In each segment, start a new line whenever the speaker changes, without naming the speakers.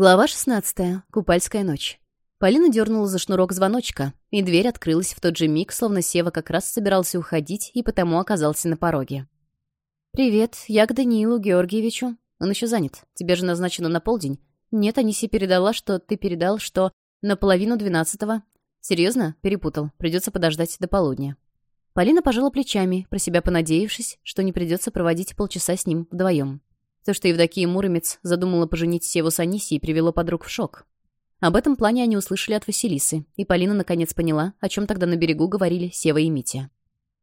Глава 16. Купальская ночь. Полина дернула за шнурок звоночка, и дверь открылась в тот же миг, словно Сева как раз собирался уходить и потому оказался на пороге. «Привет, я к Даниилу Георгиевичу. Он еще занят. Тебе же назначено на полдень. Нет, Аниси передала, что ты передал, что на половину двенадцатого. Серьезно? Перепутал. Придется подождать до полудня». Полина пожала плечами, про себя понадеявшись, что не придется проводить полчаса с ним вдвоем. То, что Евдокия Муромец задумала поженить Севу с Анисией, привело подруг в шок. Об этом плане они услышали от Василисы, и Полина наконец поняла, о чем тогда на берегу говорили Сева и Митя.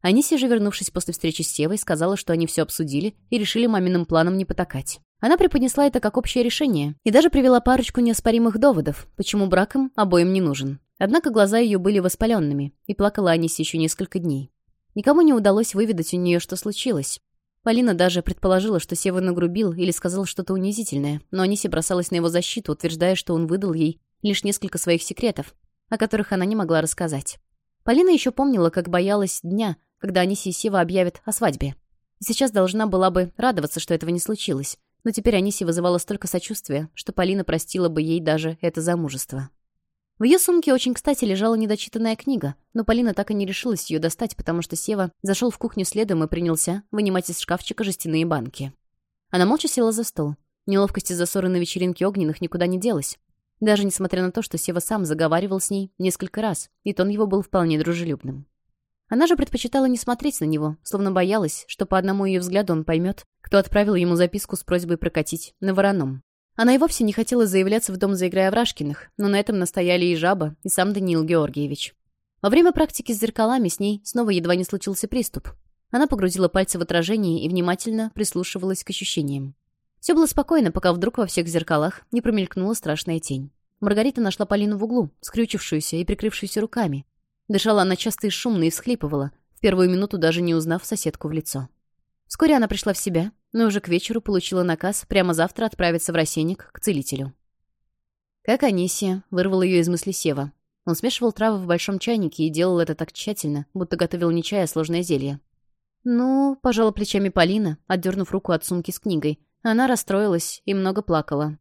Анисия же, вернувшись после встречи с Севой, сказала, что они все обсудили и решили маминым планом не потакать. Она преподнесла это как общее решение и даже привела парочку неоспоримых доводов, почему брак им обоим не нужен. Однако глаза ее были воспаленными, и плакала Анисия еще несколько дней. Никому не удалось выведать у нее, что случилось, Полина даже предположила, что Сева нагрубил или сказал что-то унизительное, но Аниси бросалась на его защиту, утверждая, что он выдал ей лишь несколько своих секретов, о которых она не могла рассказать. Полина еще помнила, как боялась дня, когда Аниси и Сева объявят о свадьбе. И сейчас должна была бы радоваться, что этого не случилось, но теперь Аниси вызывала столько сочувствия, что Полина простила бы ей даже это замужество. В ее сумке очень кстати лежала недочитанная книга, но Полина так и не решилась ее достать, потому что Сева зашел в кухню следом и принялся вынимать из шкафчика жестяные банки. Она молча села за стол. Неловкость из-за ссоры на вечеринке огненных никуда не делась. Даже несмотря на то, что Сева сам заговаривал с ней несколько раз, и тон его был вполне дружелюбным. Она же предпочитала не смотреть на него, словно боялась, что по одному ее взгляду он поймет, кто отправил ему записку с просьбой прокатить на вороном. Она и вовсе не хотела заявляться в дом заиграя Врашкиных, но на этом настояли и жаба, и сам Даниил Георгиевич. Во время практики с зеркалами с ней снова едва не случился приступ. Она погрузила пальцы в отражение и внимательно прислушивалась к ощущениям. Все было спокойно, пока вдруг во всех зеркалах не промелькнула страшная тень. Маргарита нашла Полину в углу, скрючившуюся и прикрывшуюся руками. Дышала она часто и шумно и всхлипывала, в первую минуту даже не узнав соседку в лицо. Вскоре она пришла в себя но уже к вечеру получила наказ прямо завтра отправиться в рассенник к целителю. Как Анисия, вырвал ее из мысли Сева. Он смешивал травы в большом чайнике и делал это так тщательно, будто готовил не чай, а сложное зелье. Ну, пожала плечами Полина, отдернув руку от сумки с книгой. Она расстроилась и много плакала.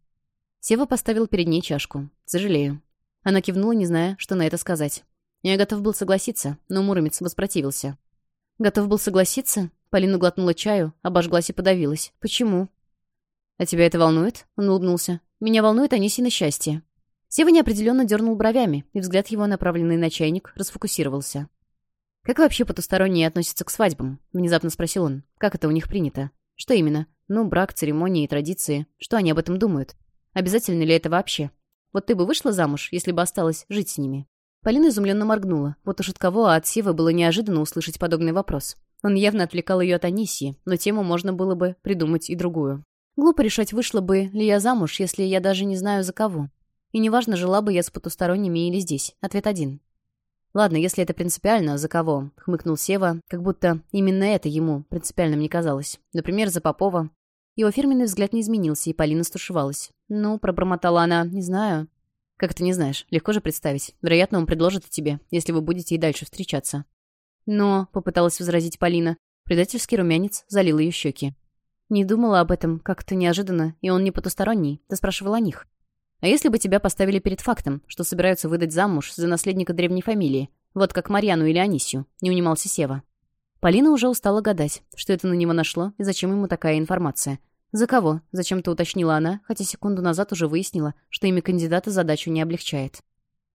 Сева поставил перед ней чашку. «Сожалею». Она кивнула, не зная, что на это сказать. Я готов был согласиться, но Муромец воспротивился. «Готов был согласиться? Полина глотнула чаю, а обожглась и подавилась. «Почему?» «А тебя это волнует?» Он улыбнулся. «Меня волнует Анисина счастье». Сева неопределенно дернул бровями, и взгляд его, направленный на чайник, расфокусировался. «Как вообще потусторонние относятся к свадьбам?» — внезапно спросил он. «Как это у них принято? Что именно? Ну, брак, церемонии и традиции. Что они об этом думают? Обязательно ли это вообще? Вот ты бы вышла замуж, если бы осталась жить с ними?» Полина изумленно моргнула. Вот уж от кого, а от Севы было неожиданно услышать подобный вопрос. Он явно отвлекал ее от Анисии, но тему можно было бы придумать и другую. Глупо решать, вышла бы ли я замуж, если я даже не знаю за кого. И неважно, жила бы я с потусторонними или здесь. Ответ один. «Ладно, если это принципиально, за кого?» — хмыкнул Сева, как будто именно это ему принципиальным не казалось. Например, за Попова. Его фирменный взгляд не изменился, и Полина стушевалась. «Ну, пробормотала она, не знаю». «Как ты не знаешь? Легко же представить. Вероятно, он предложит и тебе, если вы будете и дальше встречаться». «Но», — попыталась возразить Полина. Предательский румянец залил ее щеки. «Не думала об этом как-то неожиданно, и он не потусторонний. Ты спрашивала о них». «А если бы тебя поставили перед фактом, что собираются выдать замуж за наследника древней фамилии, вот как Марьяну или Анисию?» — не унимался Сева. Полина уже устала гадать, что это на него нашло и зачем ему такая информация. «За кого?» — зачем-то уточнила она, хотя секунду назад уже выяснила, что имя кандидата задачу не облегчает.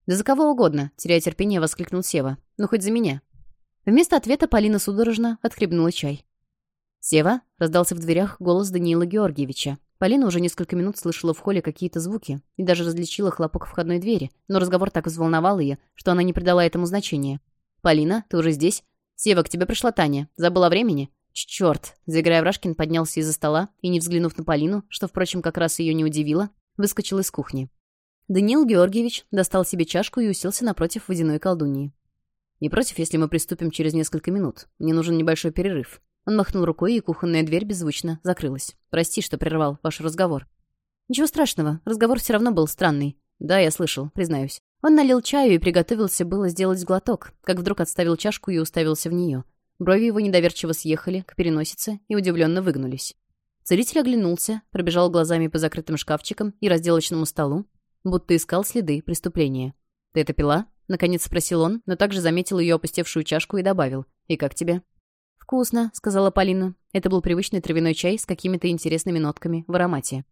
«Да за кого угодно», — теряя терпение, воскликнул Сева. «Ну, хоть за меня. Вместо ответа Полина судорожно отхлебнула чай. «Сева?» — раздался в дверях голос Даниила Георгиевича. Полина уже несколько минут слышала в холле какие-то звуки и даже различила хлопок входной двери, но разговор так взволновал ее, что она не придала этому значения. «Полина, ты уже здесь?» «Сева, к тебе пришла Таня. Забыла времени?» «Чёрт!» — заиграя Рашкин поднялся из-за стола и, не взглянув на Полину, что, впрочем, как раз ее не удивило, выскочил из кухни. Даниил Георгиевич достал себе чашку и уселся напротив водяной колдуньи. «Не против, если мы приступим через несколько минут? Мне нужен небольшой перерыв». Он махнул рукой, и кухонная дверь беззвучно закрылась. «Прости, что прервал ваш разговор». «Ничего страшного, разговор все равно был странный». «Да, я слышал, признаюсь». Он налил чаю и приготовился было сделать глоток, как вдруг отставил чашку и уставился в нее. Брови его недоверчиво съехали к переносице и удивленно выгнулись. Целитель оглянулся, пробежал глазами по закрытым шкафчикам и разделочному столу, будто искал следы преступления. «Ты это пила?» Наконец спросил он, но также заметил ее опустевшую чашку и добавил. «И как тебе?» «Вкусно», — сказала Полина. Это был привычный травяной чай с какими-то интересными нотками в аромате.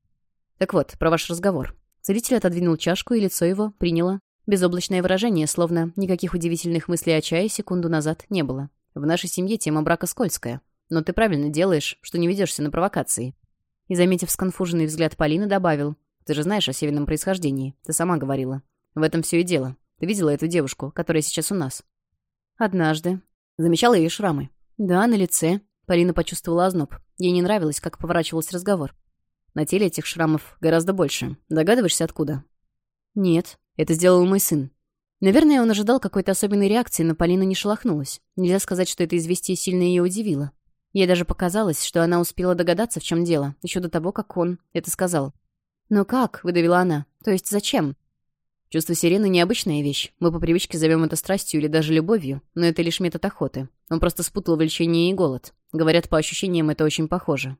«Так вот, про ваш разговор». Целитель отодвинул чашку, и лицо его приняло безоблачное выражение, словно никаких удивительных мыслей о чае секунду назад не было. «В нашей семье тема брака скользкая. Но ты правильно делаешь, что не ведешься на провокации». И, заметив сконфуженный взгляд Полины, добавил. «Ты же знаешь о северном происхождении. Ты сама говорила. В этом все и дело. Ты видела эту девушку, которая сейчас у нас?» «Однажды». Замечала ее шрамы. «Да, на лице». Полина почувствовала озноб. Ей не нравилось, как поворачивался разговор. На теле этих шрамов гораздо больше. Догадываешься, откуда? Нет. Это сделал мой сын. Наверное, он ожидал какой-то особенной реакции, но Полина не шелохнулась. Нельзя сказать, что это известие сильно ее удивило. Ей даже показалось, что она успела догадаться, в чем дело, еще до того, как он это сказал. «Но как?» — выдавила она. «То есть зачем?» Чувство сирены — необычная вещь. Мы по привычке зовем это страстью или даже любовью, но это лишь метод охоты. Он просто спутал влечение и голод. Говорят, по ощущениям это очень похоже.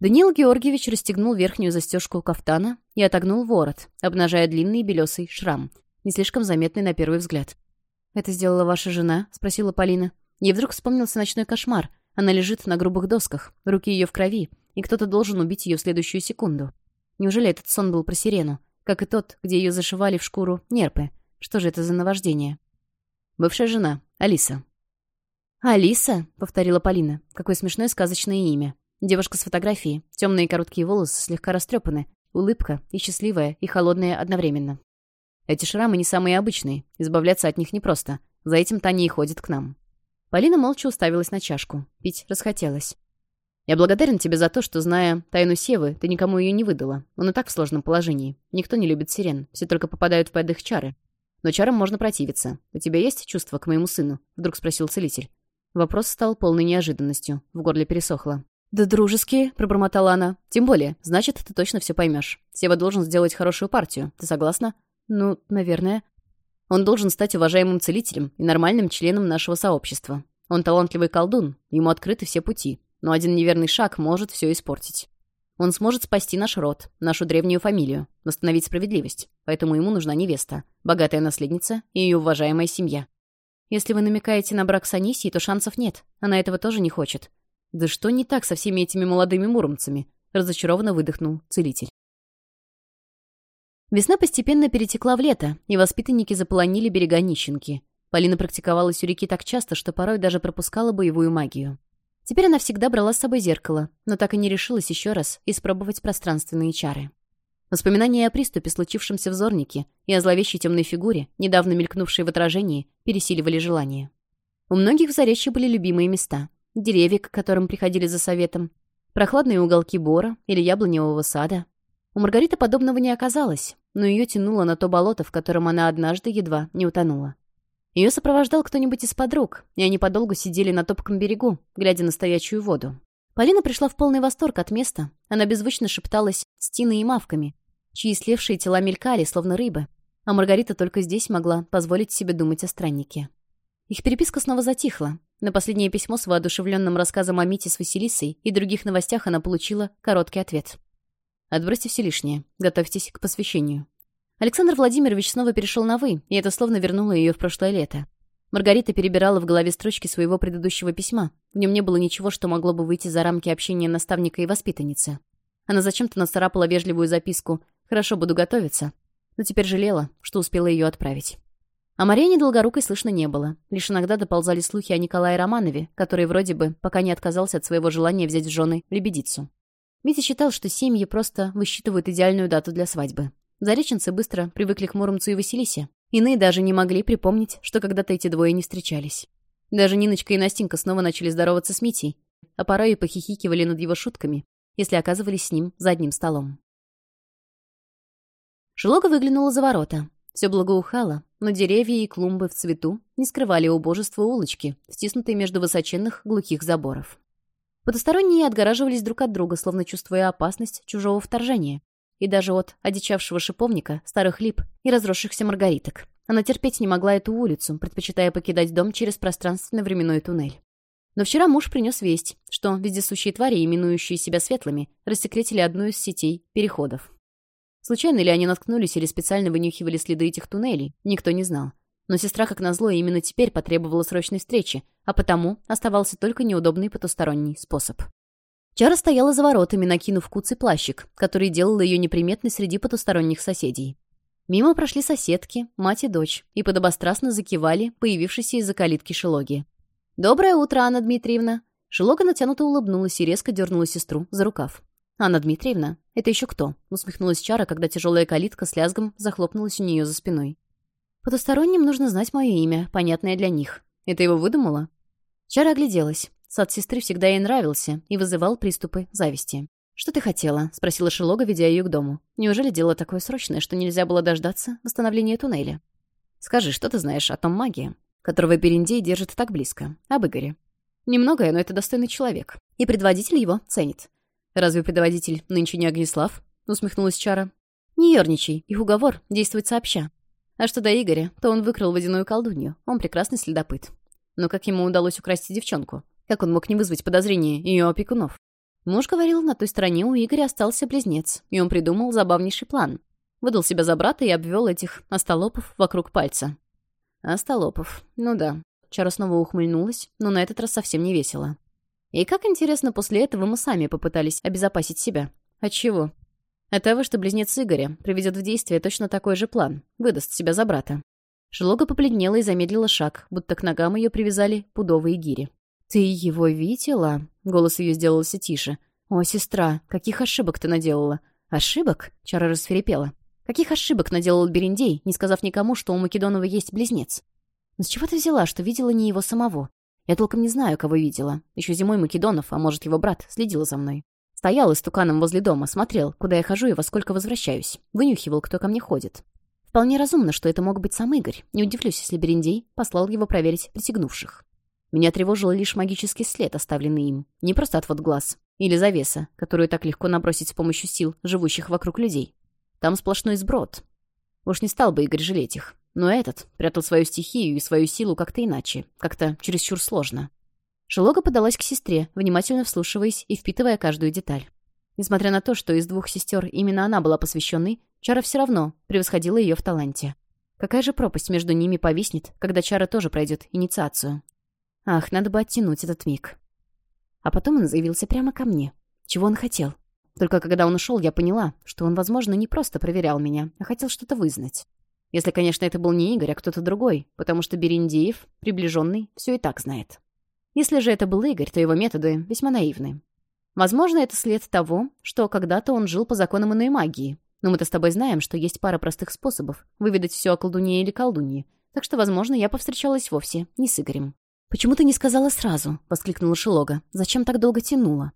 Даниил Георгиевич расстегнул верхнюю застежку кафтана и отогнул ворот, обнажая длинный белесый шрам, не слишком заметный на первый взгляд. «Это сделала ваша жена?» — спросила Полина. Ей вдруг вспомнился ночной кошмар. Она лежит на грубых досках, руки ее в крови, и кто-то должен убить ее в следующую секунду. Неужели этот сон был про сирену? как и тот, где ее зашивали в шкуру нерпы. Что же это за наваждение? Бывшая жена, Алиса. «Алиса?» — повторила Полина. Какое смешное сказочное имя. Девушка с фотографии, темные короткие волосы слегка растрепаны, улыбка и счастливая, и холодная одновременно. Эти шрамы не самые обычные, избавляться от них непросто. За этим Таня и ходит к нам. Полина молча уставилась на чашку. Пить расхотелось. Я благодарен тебе за то, что, зная тайну Севы, ты никому ее не выдала. Он и так в сложном положении. Никто не любит сирен, все только попадают в под чары. Но чарам можно противиться. У тебя есть чувство к моему сыну?» — вдруг спросил целитель. Вопрос стал полной неожиданностью. В горле пересохло. «Да дружески, — пробормотала она. «Тем более. Значит, ты точно все поймешь. Сева должен сделать хорошую партию. Ты согласна?» «Ну, наверное». «Он должен стать уважаемым целителем и нормальным членом нашего сообщества. Он талантливый колдун. Ему открыты все пути но один неверный шаг может все испортить. Он сможет спасти наш род, нашу древнюю фамилию, восстановить справедливость. Поэтому ему нужна невеста, богатая наследница и ее уважаемая семья. Если вы намекаете на брак с Анисией, то шансов нет. Она этого тоже не хочет. Да что не так со всеми этими молодыми муромцами? Разочарованно выдохнул целитель. Весна постепенно перетекла в лето, и воспитанники заполонили берега нищенки. Полина практиковалась у реки так часто, что порой даже пропускала боевую магию. Теперь она всегда брала с собой зеркало, но так и не решилась еще раз испробовать пространственные чары. Воспоминания о приступе, случившемся в Зорнике, и о зловещей темной фигуре, недавно мелькнувшей в отражении, пересиливали желание. У многих в Заречье были любимые места. Деревья, к которым приходили за советом, прохладные уголки бора или яблоневого сада. У Маргариты подобного не оказалось, но ее тянуло на то болото, в котором она однажды едва не утонула. Ее сопровождал кто-нибудь из подруг, и они подолгу сидели на топком берегу, глядя на стоячую воду. Полина пришла в полный восторг от места. Она беззвучно шепталась с Тиной и Мавками, чьи слевшие тела мелькали, словно рыбы. А Маргарита только здесь могла позволить себе думать о страннике. Их переписка снова затихла. На последнее письмо с воодушевленным рассказом о Мите с Василисой и других новостях она получила короткий ответ. «Отбросьте все лишнее. Готовьтесь к посвящению. Александр Владимирович снова перешел на «вы», и это словно вернуло ее в прошлое лето. Маргарита перебирала в голове строчки своего предыдущего письма. В нем не было ничего, что могло бы выйти за рамки общения наставника и воспитанницы. Она зачем-то нацарапала вежливую записку «Хорошо, буду готовиться», но теперь жалела, что успела ее отправить. О Марине Долгорукой слышно не было. Лишь иногда доползали слухи о Николае Романове, который вроде бы пока не отказался от своего желания взять в жены лебедицу. Митя считал, что семьи просто высчитывают идеальную дату для свадьбы. Зареченцы быстро привыкли к Муромцу и Василисе. Иные даже не могли припомнить, что когда-то эти двое не встречались. Даже Ниночка и Настенька снова начали здороваться с Митей, а порой и похихикивали над его шутками, если оказывались с ним за одним столом. Шелога выглянула за ворота. Все благоухало, но деревья и клумбы в цвету не скрывали убожество улочки, стиснутой между высоченных глухих заборов. Потусторонние отгораживались друг от друга, словно чувствуя опасность чужого вторжения, и даже от одичавшего шиповника, старых лип и разросшихся маргариток. Она терпеть не могла эту улицу, предпочитая покидать дом через пространственно-временной туннель. Но вчера муж принес весть, что вездесущие твари, именующие себя светлыми, рассекретили одну из сетей переходов. Случайно ли они наткнулись или специально вынюхивали следы этих туннелей, никто не знал. Но сестра, как назло, именно теперь потребовала срочной встречи, а потому оставался только неудобный потусторонний способ. Чара стояла за воротами, накинув куцый плащик, который делал ее неприметной среди потусторонних соседей. Мимо прошли соседки, мать и дочь, и подобострастно закивали появившиеся из-за калитки Шелоги. «Доброе утро, Анна Дмитриевна!» Шелога натянуто улыбнулась и резко дернула сестру за рукав. «Анна Дмитриевна, это еще кто?» — усмехнулась Чара, когда тяжелая калитка с лязгом захлопнулась у нее за спиной. «Потусторонним нужно знать мое имя, понятное для них. Это его выдумала?» Чара огляделась. Сад сестры всегда ей нравился и вызывал приступы зависти. «Что ты хотела?» — спросила Шилога, ведя ее к дому. «Неужели дело такое срочное, что нельзя было дождаться восстановления туннеля?» «Скажи, что ты знаешь о том магии, которого Бериндей держит так близко, об Игоре?» «Немногое, но это достойный человек, и предводитель его ценит». «Разве предводитель нынче не Агнеслав? — усмехнулась Чара. «Не ерничай, их уговор действует сообща. А что до Игоря, то он выкрал водяную колдунью. Он прекрасный следопыт. Но как ему удалось украсть девчонку? Как он мог не вызвать подозрений ее опекунов? Муж говорил, на той стороне у Игоря остался близнец, и он придумал забавнейший план. Выдал себя за брата и обвел этих остолопов вокруг пальца. Остолопов, ну да. Чара снова ухмыльнулась, но на этот раз совсем не весело. И как интересно, после этого мы сами попытались обезопасить себя. От чего? От того, что близнец Игоря приведет в действие точно такой же план, выдаст себя за брата. Шлога побледнела и замедлила шаг, будто к ногам ее привязали пудовые гири. «Ты его видела?» — голос ее сделался тише. «О, сестра, каких ошибок ты наделала?» «Ошибок?» — Чара рассверепела. «Каких ошибок наделал Берендей, не сказав никому, что у Македонова есть близнец?» «Но с чего ты взяла, что видела не его самого?» «Я толком не знаю, кого видела. Еще зимой Македонов, а может, его брат, следил за мной. Стоял истуканом возле дома, смотрел, куда я хожу и во сколько возвращаюсь. Вынюхивал, кто ко мне ходит. Вполне разумно, что это мог быть сам Игорь. Не удивлюсь, если Берендей послал его проверить присягнувших. Меня тревожил лишь магический след, оставленный им. Не просто отвод глаз. Или завеса, которую так легко набросить с помощью сил, живущих вокруг людей. Там сплошной сброд. Уж не стал бы Игорь жалеть их. Но этот прятал свою стихию и свою силу как-то иначе. Как-то чересчур сложно. Шелога подалась к сестре, внимательно вслушиваясь и впитывая каждую деталь. Несмотря на то, что из двух сестер именно она была посвященной, Чара все равно превосходила ее в таланте. Какая же пропасть между ними повиснет, когда Чара тоже пройдет инициацию? Ах, надо бы оттянуть этот миг. А потом он заявился прямо ко мне. Чего он хотел? Только когда он ушел, я поняла, что он, возможно, не просто проверял меня, а хотел что-то вызнать. Если, конечно, это был не Игорь, а кто-то другой, потому что Берендеев, приближенный, все и так знает. Если же это был Игорь, то его методы весьма наивны. Возможно, это след того, что когда-то он жил по законам иной магии. Но мы-то с тобой знаем, что есть пара простых способов выведать все о колдуне или колдунье, так что, возможно, я повстречалась вовсе не с Игорем. «Почему ты не сказала сразу?» — воскликнула Шелога. «Зачем так долго тянула?»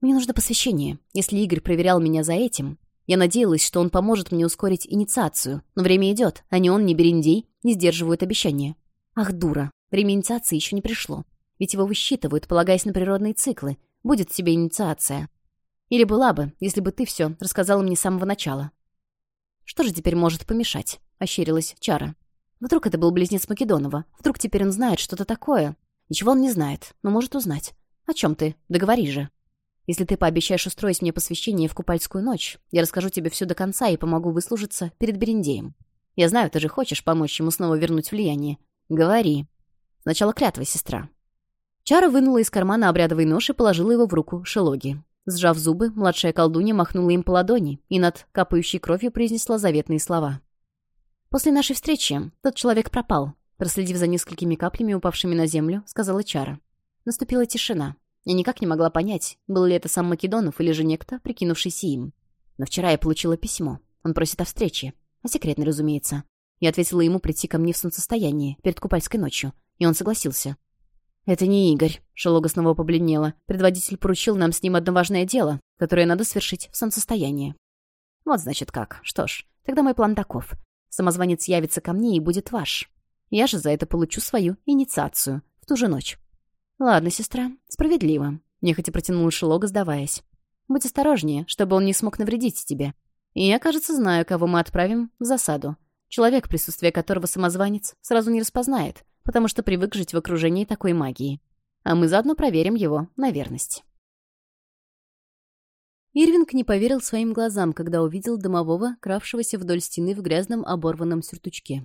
«Мне нужно посвящение. Если Игорь проверял меня за этим, я надеялась, что он поможет мне ускорить инициацию, но время идет, а не он, не Берендей не сдерживают обещания». «Ах, дура! Время инициации еще не пришло. Ведь его высчитывают, полагаясь на природные циклы. Будет тебе инициация. Или была бы, если бы ты все рассказала мне с самого начала». «Что же теперь может помешать?» — ощерилась Чара. Вдруг это был близнец Македонова. Вдруг теперь он знает что-то такое. Ничего он не знает, но может узнать. О чем ты? Договори же. Если ты пообещаешь устроить мне посвящение в Купальскую ночь, я расскажу тебе все до конца и помогу выслужиться перед Берендеем. Я знаю, ты же хочешь помочь ему снова вернуть влияние. Говори. Сначала клятва, сестра. Чара вынула из кармана обрядовый нож и положила его в руку Шелоги. Сжав зубы, младшая колдунья махнула им по ладони и над капающей кровью произнесла заветные слова. «После нашей встречи тот человек пропал», проследив за несколькими каплями, упавшими на землю, сказала Чара. Наступила тишина. Я никак не могла понять, был ли это сам Македонов или же некто, прикинувшийся им. Но вчера я получила письмо. Он просит о встрече. А о секретной, разумеется. Я ответила ему прийти ко мне в солнцестоянии, перед купальской ночью. И он согласился. «Это не Игорь», — Шелога снова побледнела. «Предводитель поручил нам с ним одно важное дело, которое надо свершить в солнцестоянии». «Вот значит как. Что ж, тогда мой план таков. Самозванец явится ко мне и будет ваш. Я же за это получу свою инициацию в ту же ночь. Ладно, сестра, справедливо. Нехотя протянула Шелога, сдаваясь. Будь осторожнее, чтобы он не смог навредить тебе. И я, кажется, знаю, кого мы отправим в засаду. Человек, присутствие которого самозванец сразу не распознает, потому что привык жить в окружении такой магии. А мы заодно проверим его на верность. Ирвинг не поверил своим глазам, когда увидел домового, кравшегося вдоль стены в грязном оборванном сюртучке.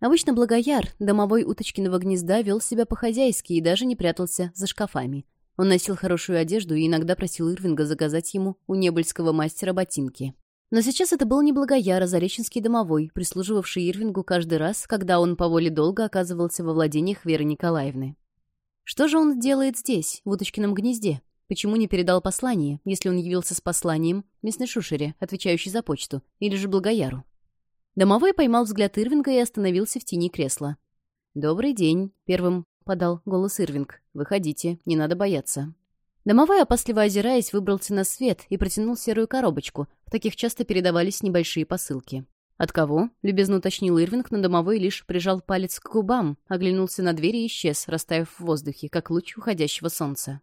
Обычно благояр, домовой уточкиного гнезда, вел себя по-хозяйски и даже не прятался за шкафами. Он носил хорошую одежду и иногда просил Ирвинга заказать ему у небольского мастера ботинки. Но сейчас это был не Благояр, а Зареченский домовой, прислуживавший Ирвингу каждый раз, когда он по воле долга оказывался во владениях Веры Николаевны. Что же он делает здесь, в Уточкином гнезде? Почему не передал послание, если он явился с посланием местной шушере, отвечающей за почту, или же благояру? Домовой поймал взгляд Ирвинга и остановился в тени кресла. «Добрый день», — первым подал голос Ирвинг. «Выходите, не надо бояться». Домовой, опасливо озираясь, выбрался на свет и протянул серую коробочку. В таких часто передавались небольшие посылки. «От кого?» — любезно уточнил Ирвинг, но домовой лишь прижал палец к губам, оглянулся на дверь и исчез, растаяв в воздухе, как луч уходящего солнца.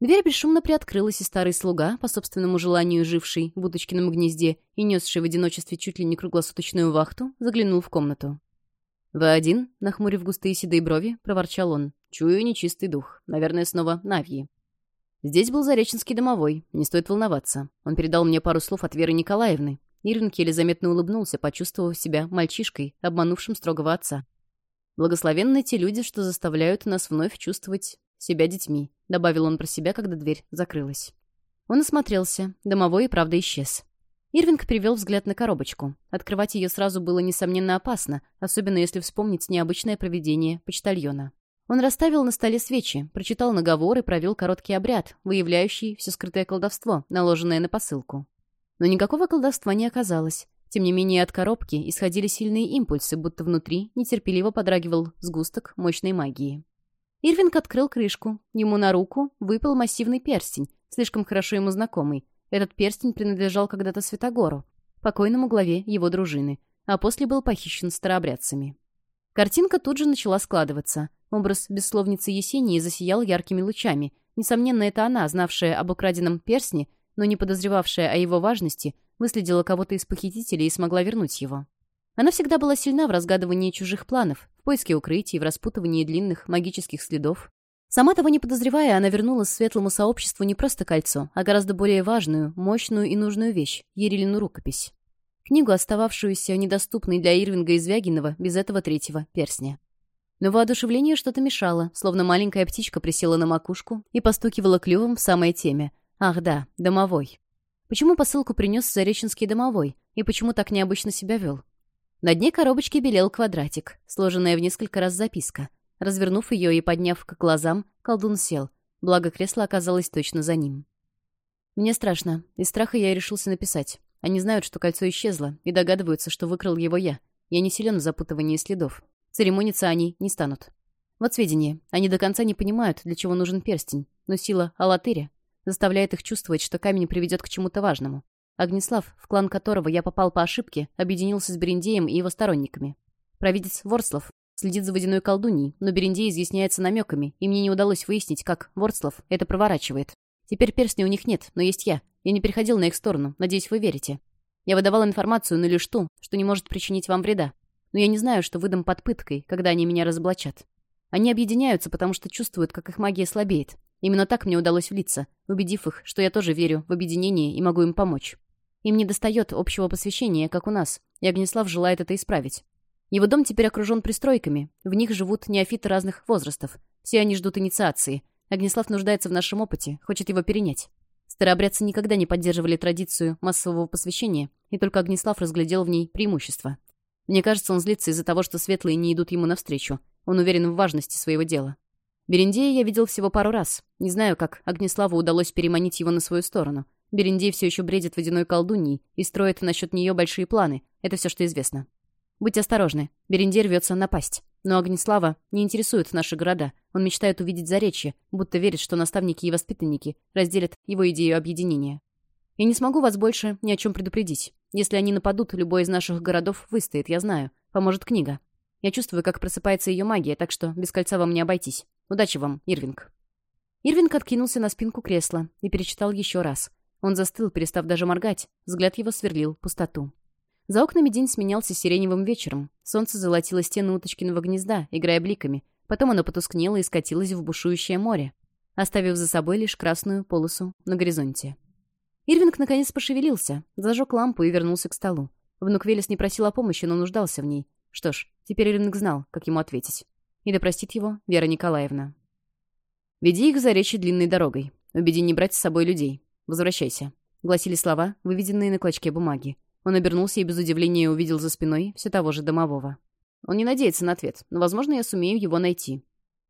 Дверь бесшумно приоткрылась, и старый слуга, по собственному желанию живший в Будочкином гнезде и несший в одиночестве чуть ли не круглосуточную вахту, заглянул в комнату. «Вы один?» — нахмурив густые седые брови, проворчал он. «Чую нечистый дух. Наверное, снова Навьи». «Здесь был Зареченский домовой. Не стоит волноваться. Он передал мне пару слов от Веры Николаевны». Ирвин еле заметно улыбнулся, почувствовав себя мальчишкой, обманувшим строгого отца. «Благословенны те люди, что заставляют нас вновь чувствовать себя детьми», — добавил он про себя, когда дверь закрылась. Он осмотрелся. Домовой и правда исчез. Ирвинг перевел взгляд на коробочку. Открывать ее сразу было, несомненно, опасно, особенно если вспомнить необычное проведение почтальона. Он расставил на столе свечи, прочитал наговор и провел короткий обряд, выявляющий все скрытое колдовство, наложенное на посылку. Но никакого колдовства не оказалось. Тем не менее, от коробки исходили сильные импульсы, будто внутри нетерпеливо подрагивал сгусток мощной магии. Ирвинг открыл крышку. Ему на руку выпал массивный перстень, слишком хорошо ему знакомый. Этот перстень принадлежал когда-то Святогору, покойному главе его дружины, а после был похищен старообрядцами. Картинка тут же начала складываться. Образ бессловницы Есении засиял яркими лучами. Несомненно, это она, знавшая об украденном перстне, но не подозревавшая о его важности, выследила кого-то из похитителей и смогла вернуть его. Она всегда была сильна в разгадывании чужих планов, в поиске укрытий, в распутывании длинных магических следов. Сама того не подозревая, она вернула светлому сообществу не просто кольцо, а гораздо более важную, мощную и нужную вещь — Ерелину рукопись. Книгу, остававшуюся недоступной для Ирвинга и Звягинова без этого третьего персня. Но воодушевление что-то мешало, словно маленькая птичка присела на макушку и постукивала клювом в самой теме. Ах да, домовой. Почему посылку принес Зареченский домовой? И почему так необычно себя вел? На дне коробочки белел квадратик, сложенная в несколько раз записка. Развернув ее и подняв к глазам, колдун сел. Благо кресло оказалось точно за ним. «Мне страшно. Из страха я и решился написать. Они знают, что кольцо исчезло, и догадываются, что выкрал его я. Я не силен в запутывании следов. Церемониться они не станут. Вот сведения. Они до конца не понимают, для чего нужен перстень, но сила Алатыря заставляет их чувствовать, что камень приведет к чему-то важному. Огнеслав, в клан которого я попал по ошибке, объединился с Берендеем и его сторонниками. Провидец Ворслов следит за водяной колдуньей, но Берендей изъясняется намеками, и мне не удалось выяснить, как Ворслов это проворачивает. Теперь перстня у них нет, но есть я. Я не переходил на их сторону, надеюсь, вы верите. Я выдавал информацию, но лишь ту, что не может причинить вам вреда. Но я не знаю, что выдам под пыткой, когда они меня разоблачат. Они объединяются, потому что чувствуют, как их магия слабеет. Именно так мне удалось влиться, убедив их, что я тоже верю в объединение и могу им помочь. Им не достает общего посвящения, как у нас. И Огнеслав желает это исправить. Его дом теперь окружен пристройками. В них живут неофиты разных возрастов. Все они ждут инициации. Огнеслав нуждается в нашем опыте, хочет его перенять. Старообрядцы никогда не поддерживали традицию массового посвящения, и только Огнеслав разглядел в ней преимущество. Мне кажется, он злится из-за того, что светлые не идут ему навстречу. Он уверен в важности своего дела. Берендея я видел всего пару раз. Не знаю, как Огнеславу удалось переманить его на свою сторону — Беренди все еще бредит водяной колдуньей и строит насчет нее большие планы. Это все, что известно. Будьте осторожны. Беренди рвется напасть. Но Огнеслава не интересует наши города. Он мечтает увидеть Заречье, будто верит, что наставники и воспитанники разделят его идею объединения. Я не смогу вас больше ни о чем предупредить. Если они нападут, любой из наших городов выстоит, я знаю. Поможет книга. Я чувствую, как просыпается ее магия, так что без кольца вам не обойтись. Удачи вам, Ирвинг. Ирвинг откинулся на спинку кресла и перечитал еще раз — он застыл, перестав даже моргать. Взгляд его сверлил пустоту. За окнами день сменялся сиреневым вечером. Солнце золотило стены уточкиного гнезда, играя бликами. Потом оно потускнело и скатилось в бушующее море, оставив за собой лишь красную полосу на горизонте. Ирвинг наконец пошевелился, зажег лампу и вернулся к столу. Внук Велес не просил о помощи, но нуждался в ней. Что ж, теперь Ирвинг знал, как ему ответить. И да его Вера Николаевна. «Веди их за речи длинной дорогой. Убеди не брать с собой людей. «Возвращайся». Гласили слова, выведенные на клочке бумаги. Он обернулся и без удивления увидел за спиной все того же домового. Он не надеется на ответ, но, возможно, я сумею его найти.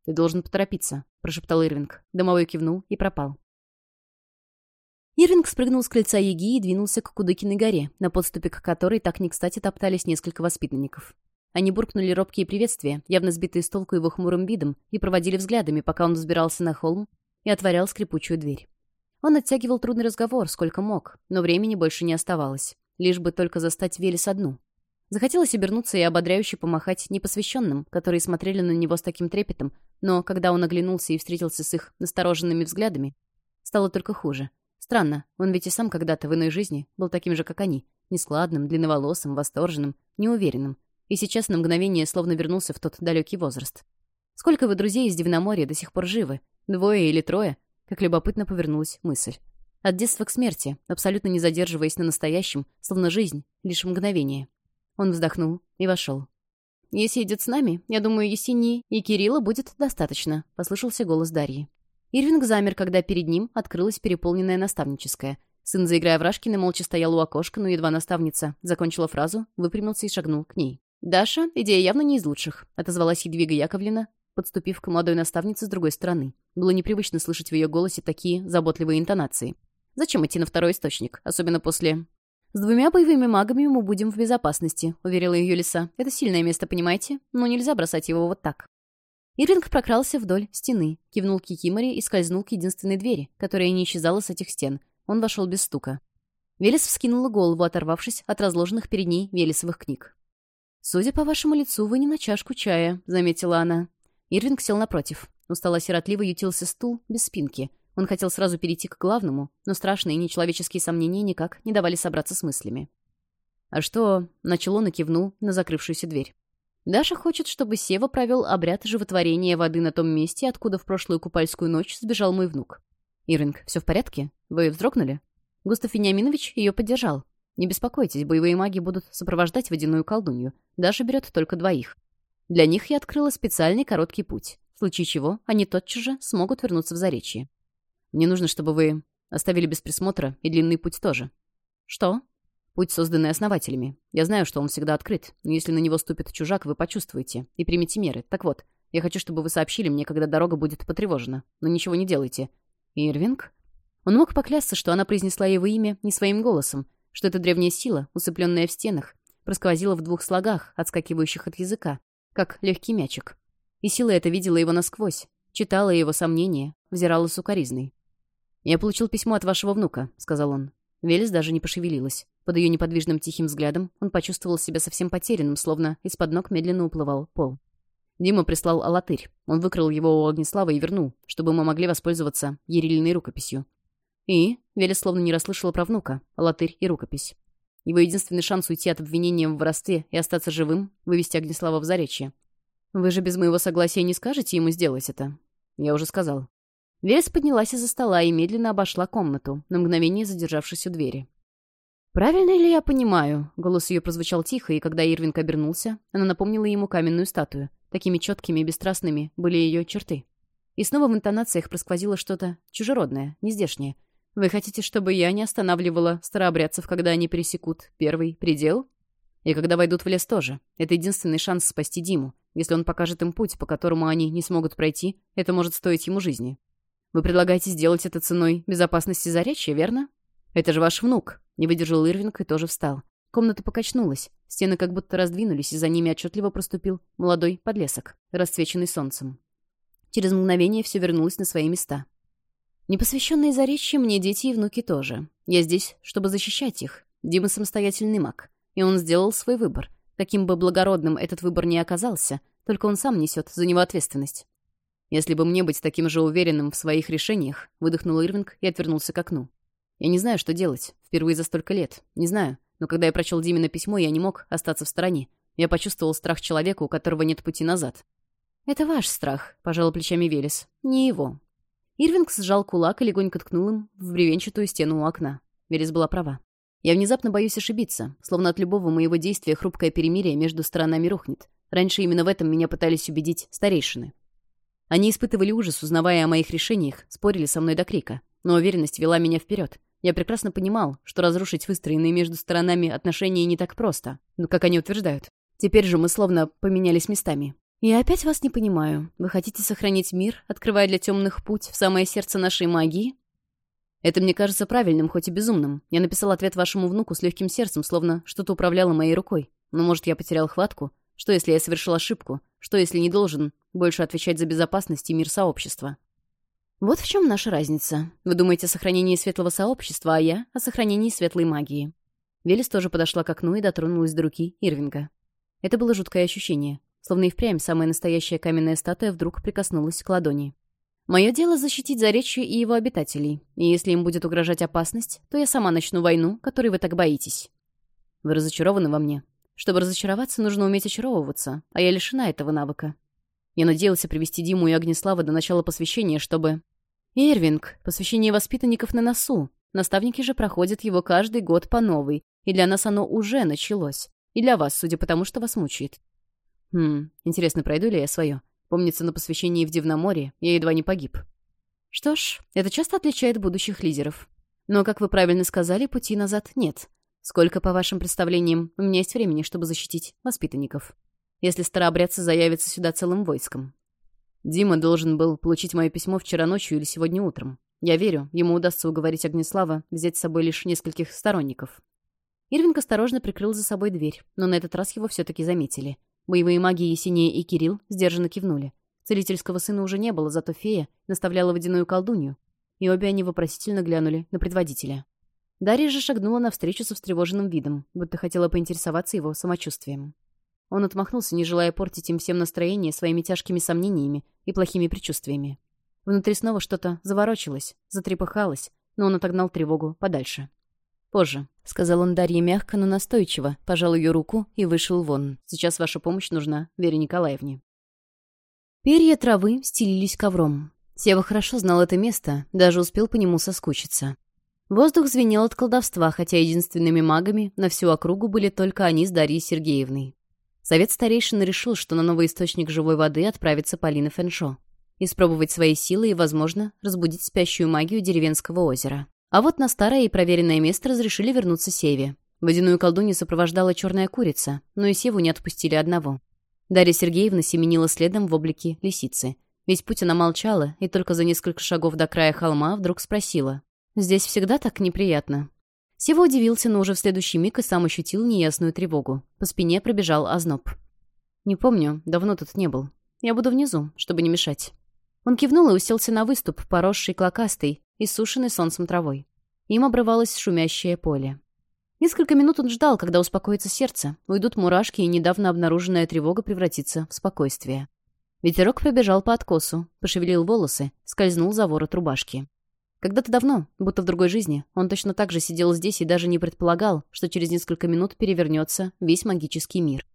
«Ты должен поторопиться», — прошептал Ирвинг. Домовой кивнул и пропал. Ирвинг спрыгнул с крыльца Яги и двинулся к Кудыкиной горе, на подступе к которой так не кстати топтались несколько воспитанников. Они буркнули робкие приветствия, явно сбитые с толку его хмурым видом, и проводили взглядами, пока он взбирался на холм и отворял скрипучую дверь. Он оттягивал трудный разговор сколько мог, но времени больше не оставалось, лишь бы только застать Велес одну. Захотелось обернуться и ободряюще помахать непосвященным, которые смотрели на него с таким трепетом, но когда он оглянулся и встретился с их настороженными взглядами, стало только хуже. Странно, он ведь и сам когда-то в иной жизни был таким же, как они, нескладным, длинноволосым, восторженным, неуверенным, и сейчас на мгновение словно вернулся в тот далекий возраст. Сколько вы друзей из Дивноморья до сих пор живы? Двое или трое? Как любопытно повернулась мысль. От детства к смерти, абсолютно не задерживаясь на настоящем, словно жизнь, лишь мгновение. Он вздохнул и вошел. «Если идет с нами, я думаю, Есении и Кирилла будет достаточно», — послышался голос Дарьи. Ирвинг замер, когда перед ним открылась переполненная наставническая. Сын, заиграя в Рашкина, молча стоял у окошка, но едва наставница закончила фразу, выпрямился и шагнул к ней. «Даша, идея явно не из лучших», — отозвалась Едвига Яковлевна, подступив к молодой наставнице с другой стороны. Было непривычно слышать в ее голосе такие заботливые интонации. «Зачем идти на второй источник, особенно после...» «С двумя боевыми магами мы будем в безопасности», — уверила ее лиса. «Это сильное место, понимаете? Но нельзя бросать его вот так». Иринг прокрался вдоль стены, кивнул к Кикиморе и скользнул к единственной двери, которая не исчезала с этих стен. Он вошел без стука. Велес вскинула голову, оторвавшись от разложенных перед ней Велесовых книг. «Судя по вашему лицу, вы не на чашку чая», — заметила она. Ирвинг сел напротив. Устало сиротливо ютился стул, без спинки. Он хотел сразу перейти к главному, но страшные нечеловеческие сомнения никак не давали собраться с мыслями. «А что?» — начал он и кивнул на закрывшуюся дверь. Даша хочет, чтобы Сева провел обряд животворения воды на том месте, откуда в прошлую купальскую ночь сбежал мой внук. «Иринг, все в порядке? Вы вздрогнули?» Густав Вениаминович ее поддержал. «Не беспокойтесь, боевые маги будут сопровождать водяную колдунью. Даша берет только двоих. Для них я открыла специальный короткий путь, в случае чего они тотчас же смогут вернуться в Заречье. Мне нужно, чтобы вы оставили без присмотра и длинный путь тоже. Что? Путь, созданный основателями. Я знаю, что он всегда открыт, но если на него ступит чужак, вы почувствуете и примите меры. Так вот, я хочу, чтобы вы сообщили мне, когда дорога будет потревожена, но ничего не делайте. Ирвинг? Он мог поклясться, что она произнесла его имя не своим голосом, что эта древняя сила, усыпленная в стенах, просквозила в двух слогах, отскакивающих от языка, как легкий мячик. И Сила это видела его насквозь, читала его сомнения, взирала сукоризной. «Я получил письмо от вашего внука», — сказал он. Велес даже не пошевелилась. Под ее неподвижным тихим взглядом он почувствовал себя совсем потерянным, словно из-под ног медленно уплывал пол. Дима прислал Алатырь. Он выкрал его у Огнеслава и вернул, чтобы мы могли воспользоваться ерильной рукописью. И Велес словно не расслышала про внука, Алатырь и рукопись. Его единственный шанс уйти от обвинения в воровстве и остаться живым — вывести Огнеслава в заречье. Вы же без моего согласия не скажете ему сделать это? Я уже сказал. Верес поднялась из-за стола и медленно обошла комнату, на мгновение задержавшись у двери. «Правильно ли я понимаю?» — голос ее прозвучал тихо, и когда Ирвинг обернулся, она напомнила ему каменную статую. Такими четкими и бесстрастными были ее черты. И снова в интонациях просквозило что-то чужеродное, нездешнее — вы хотите, чтобы я не останавливала старообрядцев, когда они пересекут первый предел? И когда войдут в лес тоже. Это единственный шанс спасти Диму. Если он покажет им путь, по которому они не смогут пройти, это может стоить ему жизни. Вы предлагаете сделать это ценой безопасности заречья, верно? Это же ваш внук. Не выдержал Ирвинг и тоже встал. Комната покачнулась. Стены как будто раздвинулись, и за ними отчетливо проступил молодой подлесок, расцвеченный солнцем. Через мгновение все вернулось на свои места. Непосвященные заречья мне дети и внуки тоже. Я здесь, чтобы защищать их. Дима самостоятельный маг. И он сделал свой выбор. Каким бы благородным этот выбор ни оказался, только он сам несет за него ответственность. Если бы мне быть таким же уверенным в своих решениях, выдохнул Ирвинг и отвернулся к окну. Я не знаю, что делать. Впервые за столько лет. Не знаю. Но когда я прочел Диме на письмо, я не мог остаться в стороне. Я почувствовал страх человека, у которого нет пути назад. «Это ваш страх», — пожал плечами Велес. «Не его. Ирвинг сжал кулак и легонько ткнул им в бревенчатую стену у окна. Верес была права. Я внезапно боюсь ошибиться, словно от любого моего действия хрупкое перемирие между сторонами рухнет. Раньше именно в этом меня пытались убедить старейшины. Они испытывали ужас, узнавая о моих решениях, спорили со мной до крика. Но уверенность вела меня вперед. Я прекрасно понимал, что разрушить выстроенные между сторонами отношения не так просто, но как они утверждают. Теперь же мы словно поменялись местами. «Я опять вас не понимаю. Вы хотите сохранить мир, открывая для темных путь в самое сердце нашей магии?» «Это мне кажется правильным, хоть и безумным. Я написал ответ вашему внуку с легким сердцем, словно что-то управляло моей рукой. Но, может, я потерял хватку? Что, если я совершил ошибку? Что, если не должен больше отвечать за безопасность и мир сообщества?» «Вот в чем наша разница. Вы думаете о сохранении светлого сообщества, а я — о сохранении светлой магии». Велес тоже подошла к окну и дотронулась до руки Ирвинга. Это было жуткое ощущение. Словно и впрямь самая настоящая каменная статуя вдруг прикоснулась к ладони. «Мое дело защитить Заречье и его обитателей, и если им будет угрожать опасность, то я сама начну войну, которой вы так боитесь. Вы разочарованы во мне. Чтобы разочароваться, нужно уметь очаровываться, а я лишена этого навыка. Я надеялся привести Диму и Огнеслава до начала посвящения, чтобы... Эрвинг посвящение воспитанников на носу. Наставники же проходят его каждый год по новой, и для нас оно уже началось. И для вас, судя по тому, что вас мучает. Хм, интересно, пройду ли я свое? Помнится, на посвящении в Дивноморье я едва не погиб. Что ж, это часто отличает будущих лидеров. Но, как вы правильно сказали, пути назад нет. Сколько, по вашим представлениям, у меня есть времени, чтобы защитить воспитанников? Если старообрядцы заявятся сюда целым войском. Дима должен был получить мое письмо вчера ночью или сегодня утром. Я верю, ему удастся уговорить Огнеслава взять с собой лишь нескольких сторонников. Ирвинг осторожно прикрыл за собой дверь, но на этот раз его все-таки заметили — Боевые маги Есения и Кирилл сдержанно кивнули. Целительского сына уже не было, зато фея наставляла водяную колдунью. И обе они вопросительно глянули на предводителя. Дарья же шагнула навстречу со встревоженным видом, будто хотела поинтересоваться его самочувствием. Он отмахнулся, не желая портить им всем настроение своими тяжкими сомнениями и плохими предчувствиями. Внутри снова что-то заворочилось, затрепыхалось, но он отогнал тревогу подальше. «Позже», — сказал он Дарье мягко, но настойчиво, пожал ее руку и вышел вон. «Сейчас ваша помощь нужна Вере Николаевне». Перья травы стелились ковром. Сева хорошо знал это место, даже успел по нему соскучиться. Воздух звенел от колдовства, хотя единственными магами на всю округу были только они с Дарьей Сергеевной. Совет старейшин решил, что на новый источник живой воды отправится Полина Феншо, Испробовать свои силы и, возможно, разбудить спящую магию деревенского озера. А вот на старое и проверенное место разрешили вернуться Севе. Водяную колдунью сопровождала черная курица, но и Севу не отпустили одного. Дарья Сергеевна семенила следом в облике лисицы. Весь путь она молчала и только за несколько шагов до края холма вдруг спросила. «Здесь всегда так неприятно». Сева удивился, но уже в следующий миг и сам ощутил неясную тревогу. По спине пробежал озноб. «Не помню, давно тут не был. Я буду внизу, чтобы не мешать». Он кивнул и уселся на выступ, поросший клокастой, и иссушенной солнцем травой. Им обрывалось шумящее поле. Несколько минут он ждал, когда успокоится сердце, уйдут мурашки, и недавно обнаруженная тревога превратится в спокойствие. Ветерок пробежал по откосу, пошевелил волосы, скользнул за ворот рубашки. Когда-то давно, будто в другой жизни, он точно так же сидел здесь и даже не предполагал, что через несколько минут перевернется весь магический мир.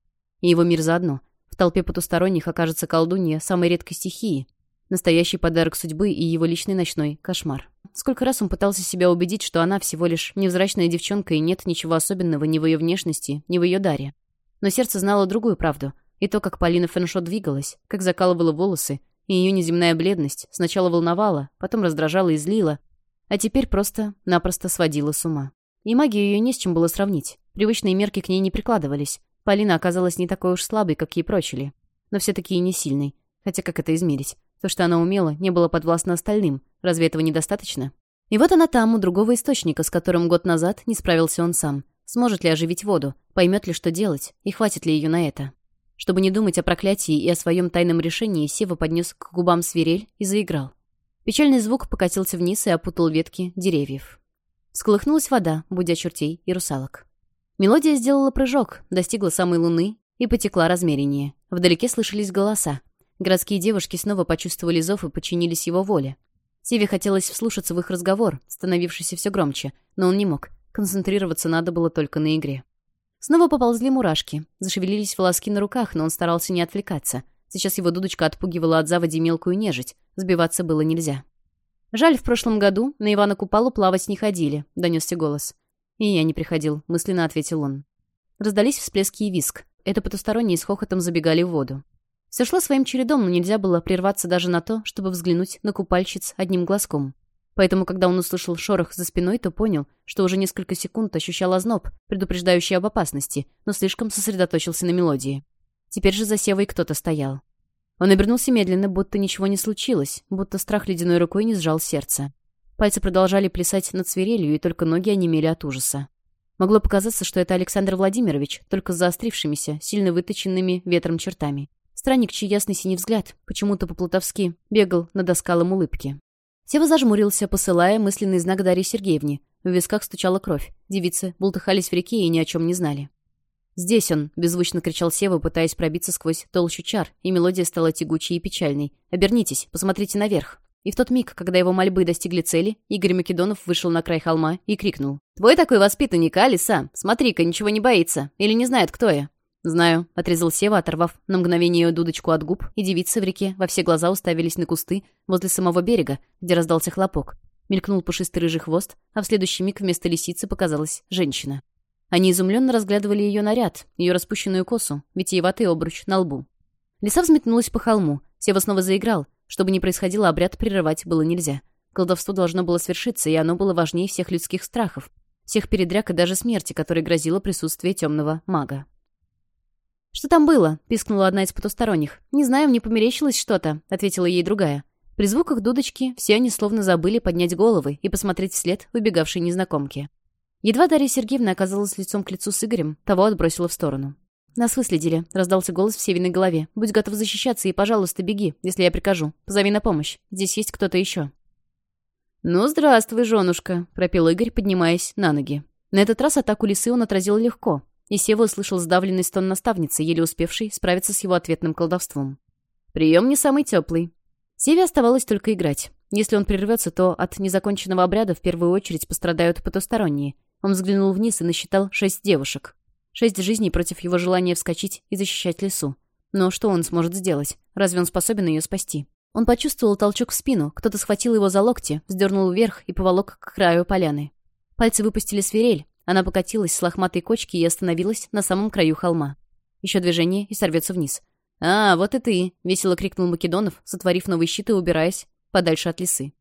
И его мир заодно. В толпе потусторонних окажется колдунья самой редкой стихии, настоящий подарок судьбы и его личный ночной кошмар. Сколько раз он пытался себя убедить, что она всего лишь невзрачная девчонка и нет ничего особенного ни в ее внешности, ни в ее даре. Но сердце знало другую правду. И то, как Полина Феншо двигалась, как закалывала волосы, и ее неземная бледность сначала волновала, потом раздражала и злила, а теперь просто-напросто сводила с ума. И магию ее не с чем было сравнить. Привычные мерки к ней не прикладывались. Полина оказалась не такой уж слабой, как ей прочили. Но все-таки и не сильной. Хотя как это измерить? То, что она умела, не было подвластно остальным. Разве этого недостаточно? И вот она там, у другого источника, с которым год назад не справился он сам. Сможет ли оживить воду? Поймет ли, что делать? И хватит ли ее на это? Чтобы не думать о проклятии и о своем тайном решении, Сева поднес к губам свирель и заиграл. Печальный звук покатился вниз и опутал ветки деревьев. Сколыхнулась вода, будя чертей и русалок. Мелодия сделала прыжок, достигла самой луны и потекла размереннее. Вдалеке слышались голоса. Городские девушки снова почувствовали зов и подчинились его воле. Севе хотелось вслушаться в их разговор, становившийся все громче, но он не мог. Концентрироваться надо было только на игре. Снова поползли мурашки. Зашевелились волоски на руках, но он старался не отвлекаться. Сейчас его дудочка отпугивала от заводи мелкую нежить. Сбиваться было нельзя. «Жаль, в прошлом году на Ивана Купалу плавать не ходили», — донесся голос. «И я не приходил», — мысленно ответил он. Раздались всплески и виск. Это потусторонние с хохотом забегали в воду. Все своим чередом, но нельзя было прерваться даже на то, чтобы взглянуть на купальщиц одним глазком. Поэтому, когда он услышал шорох за спиной, то понял, что уже несколько секунд ощущал озноб, предупреждающий об опасности, но слишком сосредоточился на мелодии. Теперь же за Севой кто-то стоял. Он обернулся медленно, будто ничего не случилось, будто страх ледяной рукой не сжал сердце. Пальцы продолжали плясать над свирелью, и только ноги онемели от ужаса. Могло показаться, что это Александр Владимирович, только с заострившимися, сильно выточенными ветром чертами. Странник, чей ясный синий взгляд, почему-то по-плутовски, бегал над оскалом улыбки. Сева зажмурился, посылая мысленный знак Дарье Сергеевне. В висках стучала кровь. Девицы бултыхались в реке и ни о чем не знали. «Здесь он!» — беззвучно кричал Сева, пытаясь пробиться сквозь толщу чар, и мелодия стала тягучей и печальной. «Обернитесь, посмотрите наверх!» И в тот миг, когда его мольбы достигли цели, Игорь Македонов вышел на край холма и крикнул. «Твой такой воспитанник, Алиса! Смотри-ка, ничего не боится! Или не знает, кто я!» «Знаю», — отрезал Сева, оторвав на мгновение дудочку от губ, и девицы в реке во все глаза уставились на кусты возле самого берега, где раздался хлопок. Мелькнул пушистый рыжий хвост, а в следующий миг вместо лисицы показалась женщина. Они изумленно разглядывали ее наряд, ее распущенную косу, витиеватый обруч на лбу. Лиса взметнулась по холму, Сева снова заиграл. Чтобы не происходило, обряд прерывать было нельзя. Колдовство должно было свершиться, и оно было важнее всех людских страхов, всех передряг и даже смерти, которой грозило присутствие темного мага. «Что там было?» — пискнула одна из потусторонних. «Не знаю, мне померещилось что-то», — ответила ей другая. При звуках дудочки все они словно забыли поднять головы и посмотреть вслед убегавшей незнакомке. Едва Дарья Сергеевна оказалась лицом к лицу с Игорем, того отбросила в сторону. «Нас выследили», — раздался голос в Севиной голове. «Будь готов защищаться и, пожалуйста, беги, если я прикажу. Позови на помощь. Здесь есть кто-то еще». «Ну, здравствуй, женушка», — пропел Игорь, поднимаясь на ноги. На этот раз атаку лисы он отразил легко. Есева услышал сдавленный стон наставницы, еле успевшей справиться с его ответным колдовством. Прием не самый теплый. Севе оставалось только играть. Если он прервется, то от незаконченного обряда в первую очередь пострадают потусторонние. Он взглянул вниз и насчитал шесть девушек. Шесть жизней против его желания вскочить и защищать лесу. Но что он сможет сделать? Разве он способен ее спасти? Он почувствовал толчок в спину, кто-то схватил его за локти, вздернул вверх и поволок к краю поляны. Пальцы выпустили свирель, она покатилась с лохматой кочки и остановилась на самом краю холма. Еще движение и сорвется вниз. «А, вот и ты!» — весело крикнул Македонов, сотворив новый щит и убираясь подальше от лисы.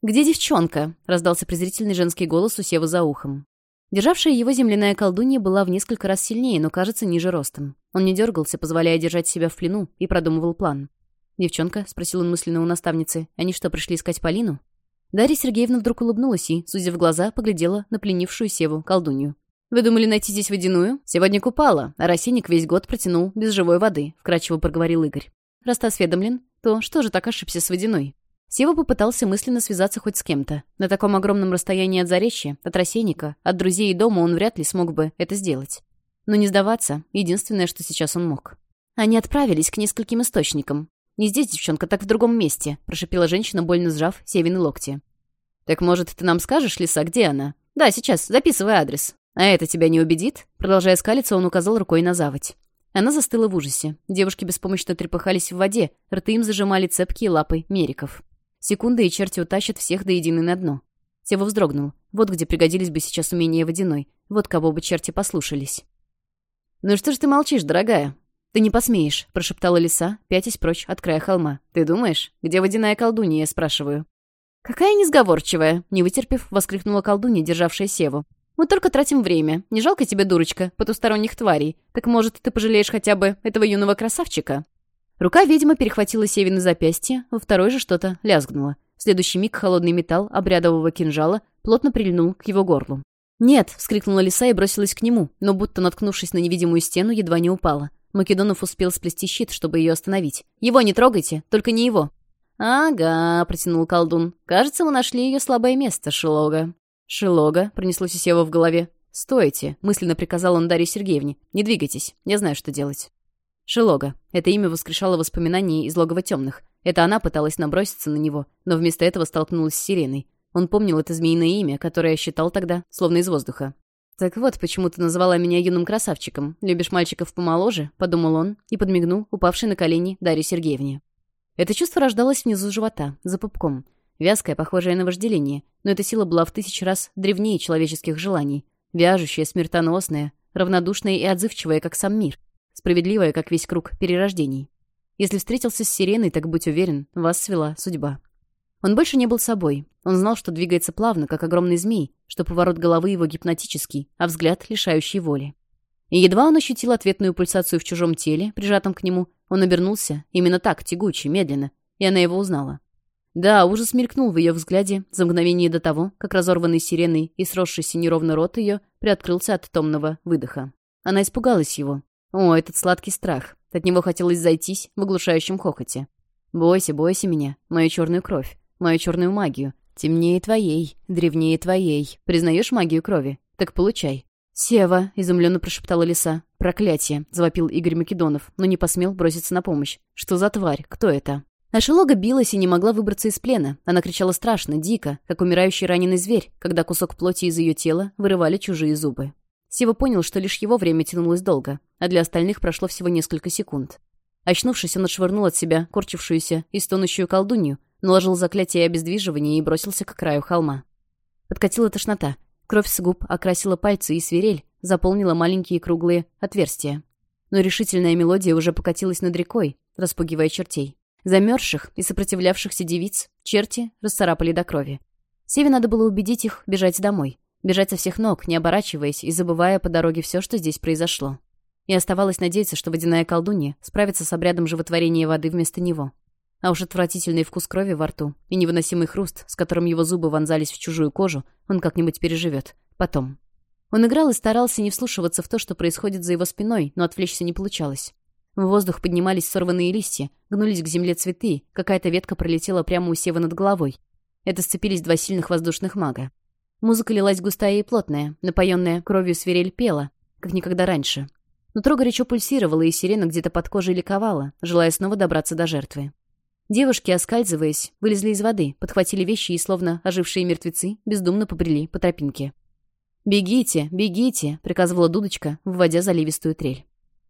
«Где девчонка?» — раздался презрительный женский голос у Сева за ухом. Державшая его земляная колдунья была в несколько раз сильнее, но, кажется, ниже ростом. Он не дергался, позволяя держать себя в плену, и продумывал план. «Девчонка?» — спросил он мысленно у наставницы. «Они что, пришли искать Полину?» Дарья Сергеевна вдруг улыбнулась и, сузив глаза, поглядела на пленившую Севу колдунью. «Вы думали найти здесь водяную? Сегодня купала, а рассеянник весь год протянул без живой воды», — вкрадчиво проговорил Игорь. «Раз ты осведомлен, то что же так ошибся с водяной?» Сева попытался мысленно связаться хоть с кем-то. На таком огромном расстоянии от Заречья, от рассеянника, от друзей и дома он вряд ли смог бы это сделать. Но не сдаваться — единственное, что сейчас он мог. Они отправились к нескольким источникам. «Не здесь, девчонка, так в другом месте», — прошипела женщина, больно сжав Севины локти. «Так, может, ты нам скажешь, лиса, где она?» «Да, сейчас, записывай адрес». «А это тебя не убедит?» Продолжая скалиться, он указал рукой на заводь. Она застыла в ужасе. Девушки беспомощно трепыхались в воде, рты им зажимали цепкие лапы мериков. Секунды и черти утащат всех до единой на дно. Сева вздрогнул. Вот где пригодились бы сейчас умения водяной. Вот кого бы черти послушались. «Ну что ж ты молчишь, дорогая?» «Ты не посмеешь», — прошептала лиса, пятясь прочь от края холма. «Ты думаешь, где водяная колдунья?» — я спрашиваю. «Какая несговорчивая!» — не вытерпев, воскликнула колдунья, державшая Севу. «Мы только тратим время. Не жалко тебе, дурочка, потусторонних тварей? Так, может, ты пожалеешь хотя бы этого юного красавчика?» Рука ведьмы перехватила Севина запястье, во второй же что-то лязгнуло. В следующий миг холодный металл обрядового кинжала плотно прильнул к его горлу. «Нет!» — вскрикнула лиса и бросилась к нему, но будто наткнувшись на невидимую стену, едва не упала. Македонов успел сплести щит, чтобы ее остановить. «Его не трогайте, только не его». «Ага», — протянул колдун. «Кажется, мы нашли ее слабое место, Шилога». «Шилога», — пронеслось у Сева в голове. «Стойте», — мысленно приказал он Дарье Сергеевне. «Не двигайтесь, я знаю, что делать». Шилога. Это имя воскрешало воспоминания из логова темных. Это она пыталась наброситься на него, но вместо этого столкнулась с сиреной. Он помнил это змеиное имя, которое считал тогда, словно из воздуха. «Так вот почему ты назвала меня юным красавчиком. Любишь мальчиков помоложе?» — подумал он и подмигнул, упавший на колени Дарье Сергеевне. Это чувство рождалось внизу живота, за пупком. Вязкое, похожее на вожделение, но эта сила была в тысячи раз древнее человеческих желаний. Вяжущая, смертоносная, равнодушная и отзывчивая, как сам мир. Справедливая, как весь круг перерождений. Если встретился с сиреной, так будь уверен, вас свела судьба. Он больше не был собой. Он знал, что двигается плавно, как огромный змей, что поворот головы его гипнотический, а взгляд лишающий воли. И едва он ощутил ответную пульсацию в чужом теле, прижатом к нему, он обернулся, именно так, тягуче, медленно, и она его узнала. Да, ужас мелькнул в ее взгляде за мгновение до того, как разорванный сиреной и сросшийся неровно рот ее приоткрылся от томного выдоха. Она испугалась его. О, этот сладкий страх. От него хотелось зайтись в оглушающем хохоте. «Бойся, бойся меня, мою черную кровь мою черную магию. Темнее твоей, древнее твоей. Признаешь магию крови? Так получай». «Сева!» — изумленно прошептала лиса. «Проклятие!» — завопил Игорь Македонов, но не посмел броситься на помощь. «Что за тварь? Кто это?» Наша билась и не могла выбраться из плена. Она кричала страшно, дико, как умирающий раненый зверь, когда кусок плоти из ее тела вырывали чужие зубы. Сева понял, что лишь его время тянулось долго, а для остальных прошло всего несколько секунд. Очнувшись, он отшвырнул от себя корчившуюся и стонущую колдунью, наложил заклятие обездвиживания и бросился к краю холма. Подкатила тошнота. Кровь с губ окрасила пальцы, и свирель заполнила маленькие круглые отверстия. Но решительная мелодия уже покатилась над рекой, распугивая чертей. Замерзших и сопротивлявшихся девиц черти расцарапали до крови. Севе надо было убедить их бежать домой. Бежать со всех ног, не оборачиваясь и забывая по дороге все, что здесь произошло. И оставалось надеяться, что водяная колдунья справится с обрядом животворения воды вместо него. А уж отвратительный вкус крови во рту и невыносимый хруст, с которым его зубы вонзались в чужую кожу, он как-нибудь переживет. Потом. Он играл и старался не вслушиваться в то, что происходит за его спиной, но отвлечься не получалось. В воздух поднимались сорванные листья, гнулись к земле цветы, какая-то ветка пролетела прямо у Сева над головой. Это сцепились два сильных воздушных мага. Музыка лилась густая и плотная, напоенная кровью свирель пела, как никогда раньше. Нутро горячо пульсировало, и сирена где-то под кожей ликовала, желая снова добраться до жертвы. Девушки, оскальзываясь, вылезли из воды, подхватили вещи и, словно ожившие мертвецы, бездумно побрели по тропинке. «Бегите, бегите!» — приказывала дудочка, вводя заливистую трель.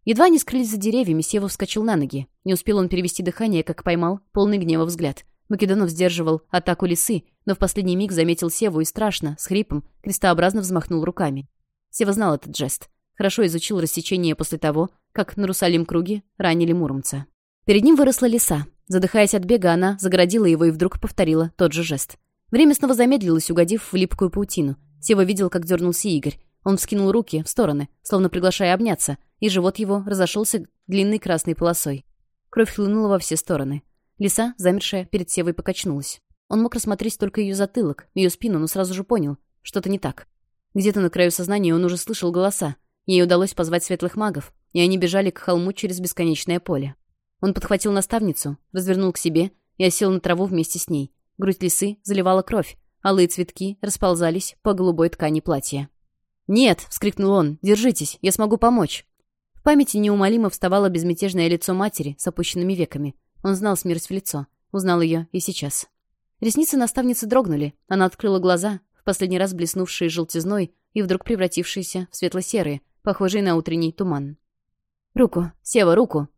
Едва не скрылись за деревьями, Сева вскочил на ноги. Не успел он перевести дыхание, как поймал полный гнева взгляд. Македонов сдерживал атаку лисы, но в последний миг заметил Севу и страшно, с хрипом, крестообразно взмахнул руками. Сева знал этот жест. Хорошо изучил рассечение после того, как на Русалим круге ранили Муромца. Перед ним выросла лиса, Задыхаясь от бега, она заградила его и вдруг повторила тот же жест. Время снова замедлилось, угодив в липкую паутину. Сева видел, как дернулся Игорь. Он вскинул руки в стороны, словно приглашая обняться, и живот его разошелся длинной красной полосой. Кровь хлынула во все стороны. Лиса, замершая, перед Севой покачнулась. Он мог рассмотреть только ее затылок, ее спину, но сразу же понял, что-то не так. Где-то на краю сознания он уже слышал голоса. Ей удалось позвать светлых магов, и они бежали к холму через бесконечное поле. Он подхватил наставницу, развернул к себе и осел на траву вместе с ней. Грудь лисы заливала кровь, алые цветки расползались по голубой ткани платья. «Нет!» — вскрикнул он. «Держитесь, я смогу помочь!» В памяти неумолимо вставало безмятежное лицо матери с опущенными веками. Он знал смерть в лицо. Узнал ее и сейчас. Ресницы наставницы дрогнули. Она открыла глаза, в последний раз блеснувшие желтизной и вдруг превратившиеся в светло-серые, похожие на утренний туман. «Руку! Сева, руку!»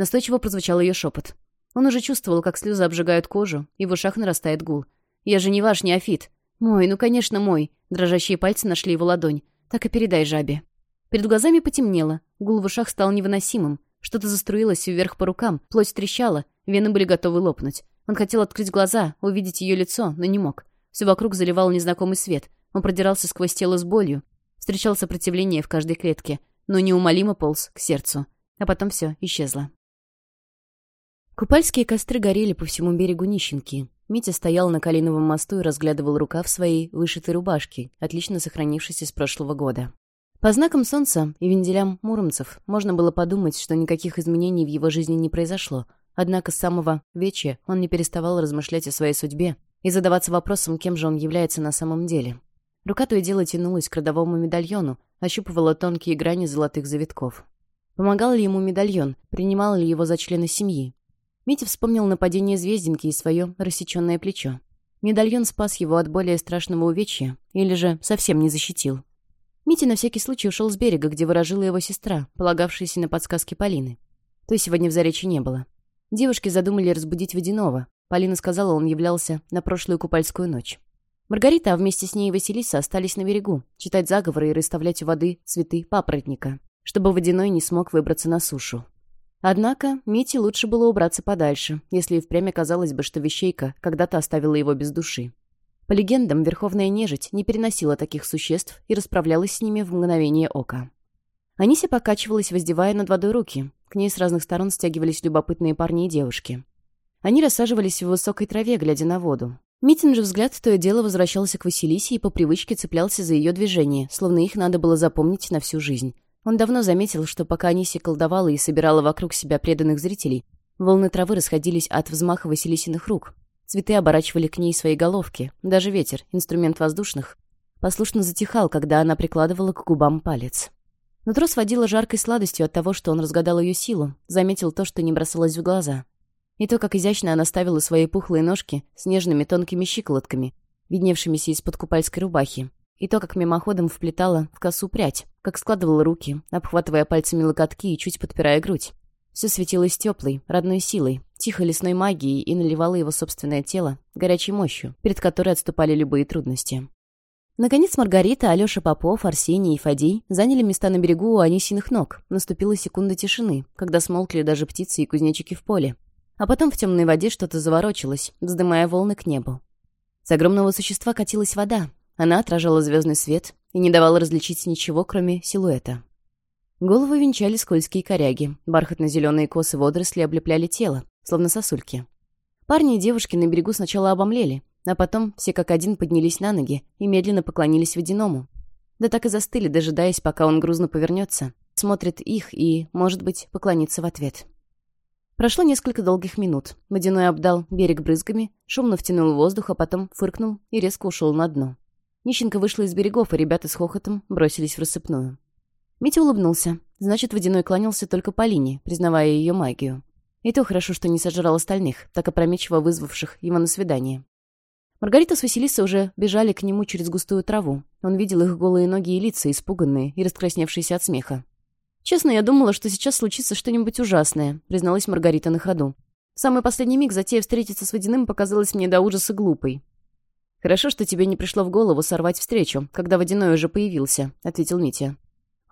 Настойчиво прозвучал ее шепот. Он уже чувствовал, как слезы обжигают кожу, и в ушах нарастает гул. «Я же не ваш неофит». «Мой, ну, конечно, мой». Дрожащие пальцы нашли его ладонь. «Так и передай жабе». Перед глазами потемнело, гул в ушах стал невыносимым. Что-то заструилось вверх по рукам, плоть трещала, вены были готовы лопнуть. Он хотел открыть глаза, увидеть ее лицо, но не мог. Все вокруг заливал незнакомый свет. Он продирался сквозь тело с болью. Встречал сопротивление в каждой клетке, но неумолимо полз к сердцу. А потом все исчезло. Купальские костры горели по всему берегу Нищенки. Митя стоял на Калиновом мосту и разглядывал рукав своей вышитой рубашки, отлично сохранившейся с прошлого года. По знакам солнца и венделям муромцев можно было подумать, что никаких изменений в его жизни не произошло. Однако с самого вечера он не переставал размышлять о своей судьбе и задаваться вопросом, кем же он является на самом деле. Рука то и дело тянулась к родовому медальону, ощупывала тонкие грани золотых завитков. Помогал ли ему медальон, принимал ли его за члена семьи, Митя вспомнил нападение Звездинки и свое рассеченное плечо. Медальон спас его от более страшного увечья, или же совсем не защитил. Митя на всякий случай ушел с берега, где выражила его сестра, полагавшаяся на подсказки Полины. То сегодня в Заречи не было. Девушки задумали разбудить Водянова. Полина сказала, он являлся на прошлую купальскую ночь. Маргарита, а вместе с ней и Василиса остались на берегу, читать заговоры и расставлять у воды цветы папоротника, чтобы Водяной не смог выбраться на сушу. Однако Мите лучше было убраться подальше, если и впрямь казалось бы, что вещейка когда-то оставила его без души. По легендам, верховная нежить не переносила таких существ и расправлялась с ними в мгновение ока. Анися покачивалась, воздевая над водой руки. К ней с разных сторон стягивались любопытные парни и девушки. Они рассаживались в высокой траве, глядя на воду. Митин же взгляд то и дело возвращался к Василисе и по привычке цеплялся за ее движение, словно их надо было запомнить на всю жизнь. Он давно заметил, что пока Аниси колдовала и собирала вокруг себя преданных зрителей, волны травы расходились от взмаха Василисиных рук. Цветы оборачивали к ней свои головки. Даже ветер, инструмент воздушных, послушно затихал, когда она прикладывала к губам палец. Нутро сводило жаркой сладостью от того, что он разгадал ее силу, заметил то, что не бросалось в глаза. И то, как изящно она ставила свои пухлые ножки с нежными тонкими щиколотками, видневшимися из-под купальской рубахи, и то, как мимоходом вплетала в косу прядь, как складывал руки, обхватывая пальцами локотки и чуть подпирая грудь. Все светилось теплой, родной силой, тихой лесной магией и наливало его собственное тело горячей мощью, перед которой отступали любые трудности. Наконец Маргарита, Алёша Попов, Арсений и Фадей заняли места на берегу у Анисиных ног. Наступила секунда тишины, когда смолкли даже птицы и кузнечики в поле. А потом в темной воде что-то заворочилось, вздымая волны к небу. С огромного существа катилась вода. Она отражала звездный свет, и не давал различить ничего, кроме силуэта. Голову венчали скользкие коряги, бархатно-зеленые косы водоросли облепляли тело, словно сосульки. Парни и девушки на берегу сначала обомлели, а потом все как один поднялись на ноги и медленно поклонились водяному. Да так и застыли, дожидаясь, пока он грузно повернется, смотрит их и, может быть, поклонится в ответ. Прошло несколько долгих минут. Водяной обдал берег брызгами, шумно втянул воздух, а потом фыркнул и резко ушел на дно. Нищенко вышла из берегов, и ребята с хохотом бросились в рассыпную. Митя улыбнулся. Значит, Водяной кланялся только Полине, признавая ее магию. И то хорошо, что не сожрал остальных, так опрометчиво вызвавших его на свидание. Маргарита с Василисой уже бежали к нему через густую траву. Он видел их голые ноги и лица, испуганные и раскрасневшиеся от смеха. «Честно, я думала, что сейчас случится что-нибудь ужасное», — призналась Маргарита на ходу. «В самый последний миг затея встретиться с Водяным показалась мне до ужаса глупой. «Хорошо, что тебе не пришло в голову сорвать встречу, когда Водяной уже появился», — ответил Митя.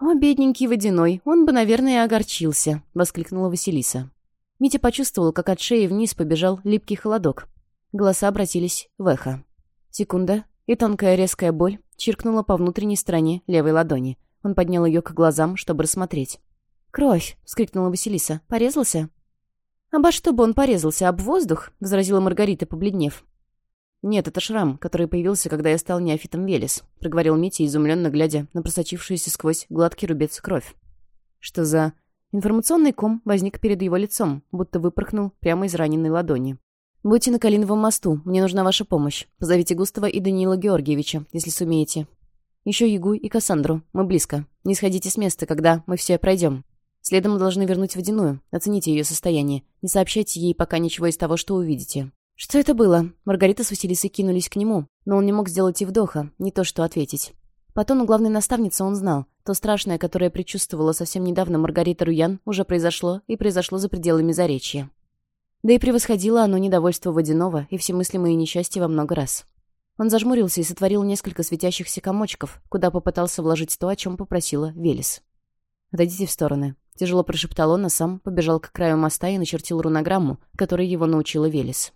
«О, бедненький Водяной, он бы, наверное, огорчился», — воскликнула Василиса. Митя почувствовал, как от шеи вниз побежал липкий холодок. Голоса обратились в эхо. Секунда, и тонкая резкая боль чиркнула по внутренней стороне левой ладони. Он поднял ее к глазам, чтобы рассмотреть. «Кровь!» — вскрикнула Василиса. «Порезался?» «Обо что бы он порезался? Об воздух?» — возразила Маргарита, побледнев. «Нет, это шрам, который появился, когда я стал неофитом Велес», — проговорил Митя, изумленно глядя на просочившуюся сквозь гладкий рубец кровь. «Что за...» Информационный ком возник перед его лицом, будто выпорхнул прямо из раненной ладони. «Будьте на Калиновом мосту, мне нужна ваша помощь. Позовите Густава и Даниила Георгиевича, если сумеете. Еще Ягу и Кассандру, мы близко. Не сходите с места, когда мы все пройдем. Следом мы должны вернуть водяную, оцените ее состояние. Не сообщайте ей пока ничего из того, что увидите. Что это было? Маргарита с Василисой кинулись к нему, но он не мог сделать и вдоха, не то что ответить. По тону главной наставницы он знал. То страшное, которое предчувствовала совсем недавно Маргарита Руян, уже произошло и произошло за пределами Заречья. Да и превосходило оно недовольство Водянова и всемыслимые несчастья во много раз. Он зажмурился и сотворил несколько светящихся комочков, куда попытался вложить то, о чем попросила Велес. «Отойдите в стороны», — тяжело прошептал он, а сам побежал к краю моста и начертил рунограмму, которой его научила Велес.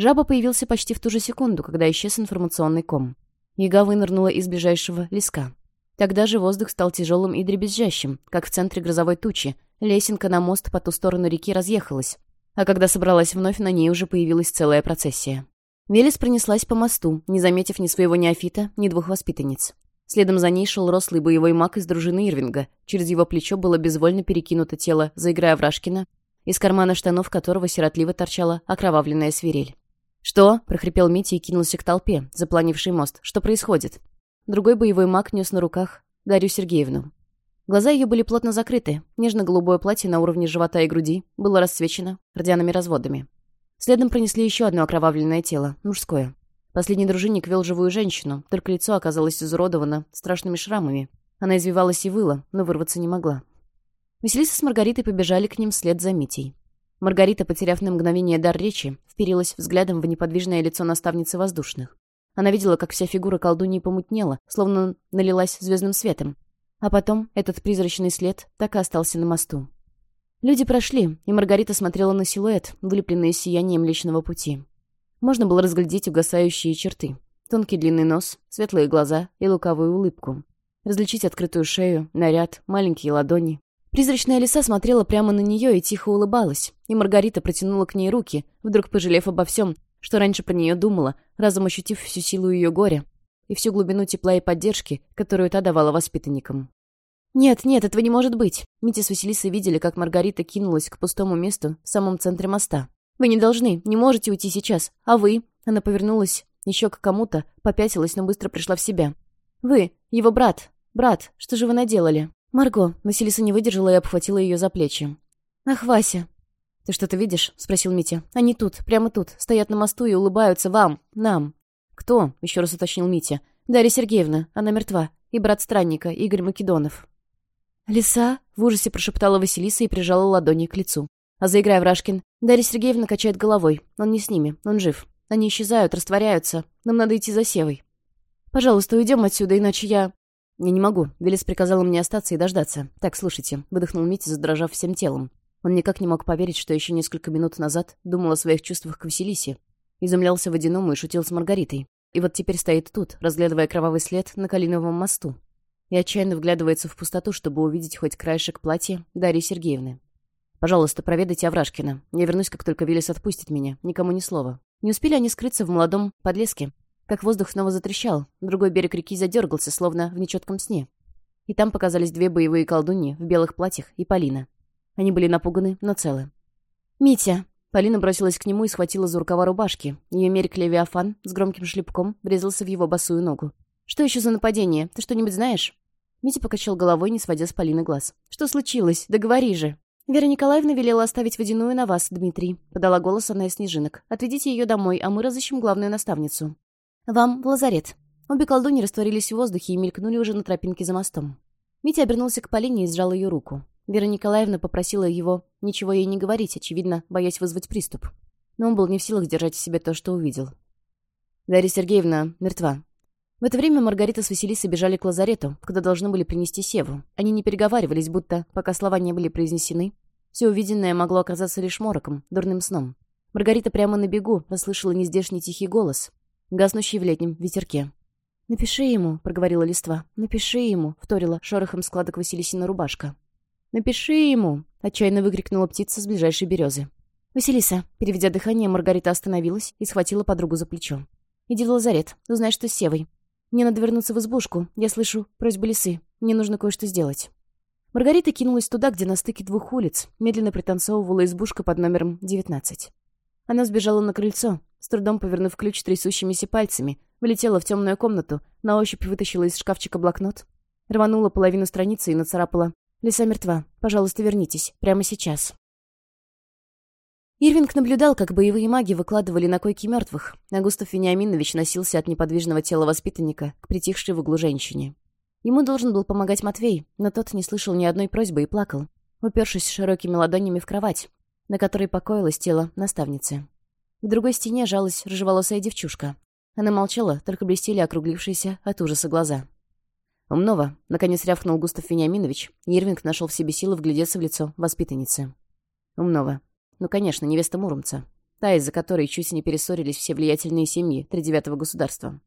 Жаба появился почти в ту же секунду, когда исчез информационный ком. Яга вынырнула из ближайшего леска. Тогда же воздух стал тяжелым и дребезжащим, как в центре грозовой тучи. Лесенка на мост по ту сторону реки разъехалась. А когда собралась вновь, на ней уже появилась целая процессия. Велес пронеслась по мосту, не заметив ни своего неофита, ни двух воспитанниц. Следом за ней шел рослый боевой маг из дружины Ирвинга. Через его плечо было безвольно перекинуто тело, заиграя Врашкина, из кармана штанов которого сиротливо торчала окровавленная свирель. «Что?» — прохрипел Митя и кинулся к толпе, запланивший мост. «Что происходит?» Другой боевой маг нес на руках Дарью Сергеевну. Глаза ее были плотно закрыты, нежно-голубое платье на уровне живота и груди было расцвечено рдяными разводами. Следом пронесли еще одно окровавленное тело, мужское. Последний дружинник вел живую женщину, только лицо оказалось изуродовано страшными шрамами. Она извивалась и выла, но вырваться не могла. Василиса с Маргаритой побежали к ним вслед за Митей. Маргарита, потеряв на мгновение дар речи, вперилась взглядом в неподвижное лицо наставницы воздушных. Она видела, как вся фигура колдуньи помутнела, словно налилась звездным светом. А потом этот призрачный след так и остался на мосту. Люди прошли, и Маргарита смотрела на силуэт, вылепленный сиянием личного Пути. Можно было разглядеть угасающие черты. Тонкий длинный нос, светлые глаза и лукавую улыбку. Различить открытую шею, наряд, маленькие ладони, Призрачная лиса смотрела прямо на нее и тихо улыбалась, и Маргарита протянула к ней руки, вдруг пожалев обо всем, что раньше про нее думала, разом ощутив всю силу ее горя и всю глубину тепла и поддержки, которую та давала воспитанникам. «Нет, нет, этого не может быть!» Митя с Василисой видели, как Маргарита кинулась к пустому месту в самом центре моста. «Вы не должны, не можете уйти сейчас, а вы...» Она повернулась еще к кому-то, попятилась, но быстро пришла в себя. «Вы, его брат, брат, что же вы наделали?» «Марго!» — Василиса не выдержала и обхватила ее за плечи. «Ах, Вася!» «Ты что-то видишь?» — спросил Митя. «Они тут, прямо тут, стоят на мосту и улыбаются вам, нам». «Кто?» — еще раз уточнил Митя. «Дарья Сергеевна, она мертва. И брат странника, Игорь Македонов». «Лиса?» — в ужасе прошептала Василиса и прижала ладони к лицу. А заиграя Врашкин, Дарья Сергеевна качает головой. Он не с ними, он жив. Они исчезают, растворяются. Нам надо идти за Севой. «Пожалуйста, уйдем отсюда, иначе я...» «Я не могу. Велес приказала мне остаться и дождаться. Так, слушайте», — выдохнул Митя, задрожав всем телом. Он никак не мог поверить, что еще несколько минут назад думал о своих чувствах к Василисе. Изумлялся водяному и шутил с Маргаритой. И вот теперь стоит тут, разглядывая кровавый след на Калиновом мосту. И отчаянно вглядывается в пустоту, чтобы увидеть хоть краешек платья Дарьи Сергеевны. «Пожалуйста, проведайте Аврашкина. Я вернусь, как только Виллис отпустит меня. Никому ни слова». Не успели они скрыться в молодом подлеске, как воздух снова затрещал. Другой берег реки задергался, словно в нечетком сне. И там показались две боевые колдуньи в белых платьях и Полина. Они были напуганы, но целы. «Митя!» Полина бросилась к нему и схватила за рукава рубашки. Ее мерик Левиафан с громким шлепком врезался в его босую ногу. «Что еще за нападение? Ты что-нибудь знаешь?» Митя покачал головой, не сводя с Полины глаз. «Что случилось? Договори да же!» «Вера Николаевна велела оставить водяную на вас, Дмитрий», — подала голос она из снежинок. «Отведите ее домой, а мы разыщем главную наставницу». «Вам в лазарет». Обе колдуни растворились в воздухе и мелькнули уже на тропинке за мостом. Митя обернулся к Полине и сжал ее руку. Вера Николаевна попросила его ничего ей не говорить, очевидно, боясь вызвать приступ. Но он был не в силах держать в себе то, что увидел. Дарья Сергеевна мертва. В это время Маргарита с Василисой бежали к лазарету, когда должны были принести Севу. Они не переговаривались, будто, пока слова не были произнесены, все увиденное могло оказаться лишь мороком, дурным сном. Маргарита прямо на бегу расслышала нездешний тихий голос, гаснущий в летнем ветерке. «Напиши ему», — проговорила листва. «Напиши ему», — вторила шорохом складок Василисина рубашка. «Напиши ему», — отчаянно выкрикнула птица с ближайшей березы. «Василиса», — переведя дыхание, Маргарита остановилась и схватила подругу за плечо. «Иди в лазарет, узнай, что с Севой. Мне надо вернуться в избушку, я слышу просьбы лисы, мне нужно кое-что сделать». Маргарита кинулась туда, где на стыке двух улиц медленно пританцовывала избушка под номером 19. Она сбежала на крыльцо, с трудом повернув ключ трясущимися пальцами, влетела в темную комнату, на ощупь вытащила из шкафчика блокнот, рванула половину страницы и нацарапала. «Лиса мертва. Пожалуйста, вернитесь. Прямо сейчас». Ирвинг наблюдал, как боевые маги выкладывали на койки мертвых, а Густав Вениаминович носился от неподвижного тела воспитанника к притихшей в углу женщине. Ему должен был помогать Матвей, но тот не слышал ни одной просьбы и плакал, упершись широкими ладонями в кровать, на которой покоилось тело наставницы. К другой стене жалась рыжеволосая девчушка. Она молчала, только блестели округлившиеся от ужаса глаза. «Умного», — наконец рявкнул Густав Вениаминович, Ирвинг нашел в себе силы вглядеться в лицо воспитанницы. «Умного. Ну, конечно, невеста Муромца. Та, из-за которой чуть не перессорились все влиятельные семьи Тридевятого государства.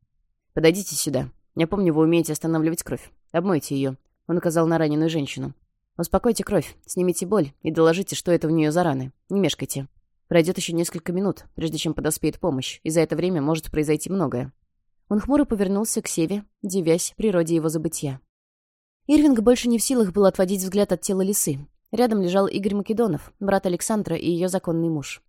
Подойдите сюда. Я помню, вы умеете останавливать кровь. Обмойте ее». Он указал на раненую женщину. «Успокойте кровь, снимите боль и доложите, что это в нее за раны. Не мешкайте. Пройдет еще несколько минут, прежде чем подоспеет помощь, и за это время может произойти многое. Он хмуро повернулся к Севе, девясь природе его забытия. Ирвинг больше не в силах был отводить взгляд от тела лисы. Рядом лежал Игорь Македонов, брат Александра и ее законный муж.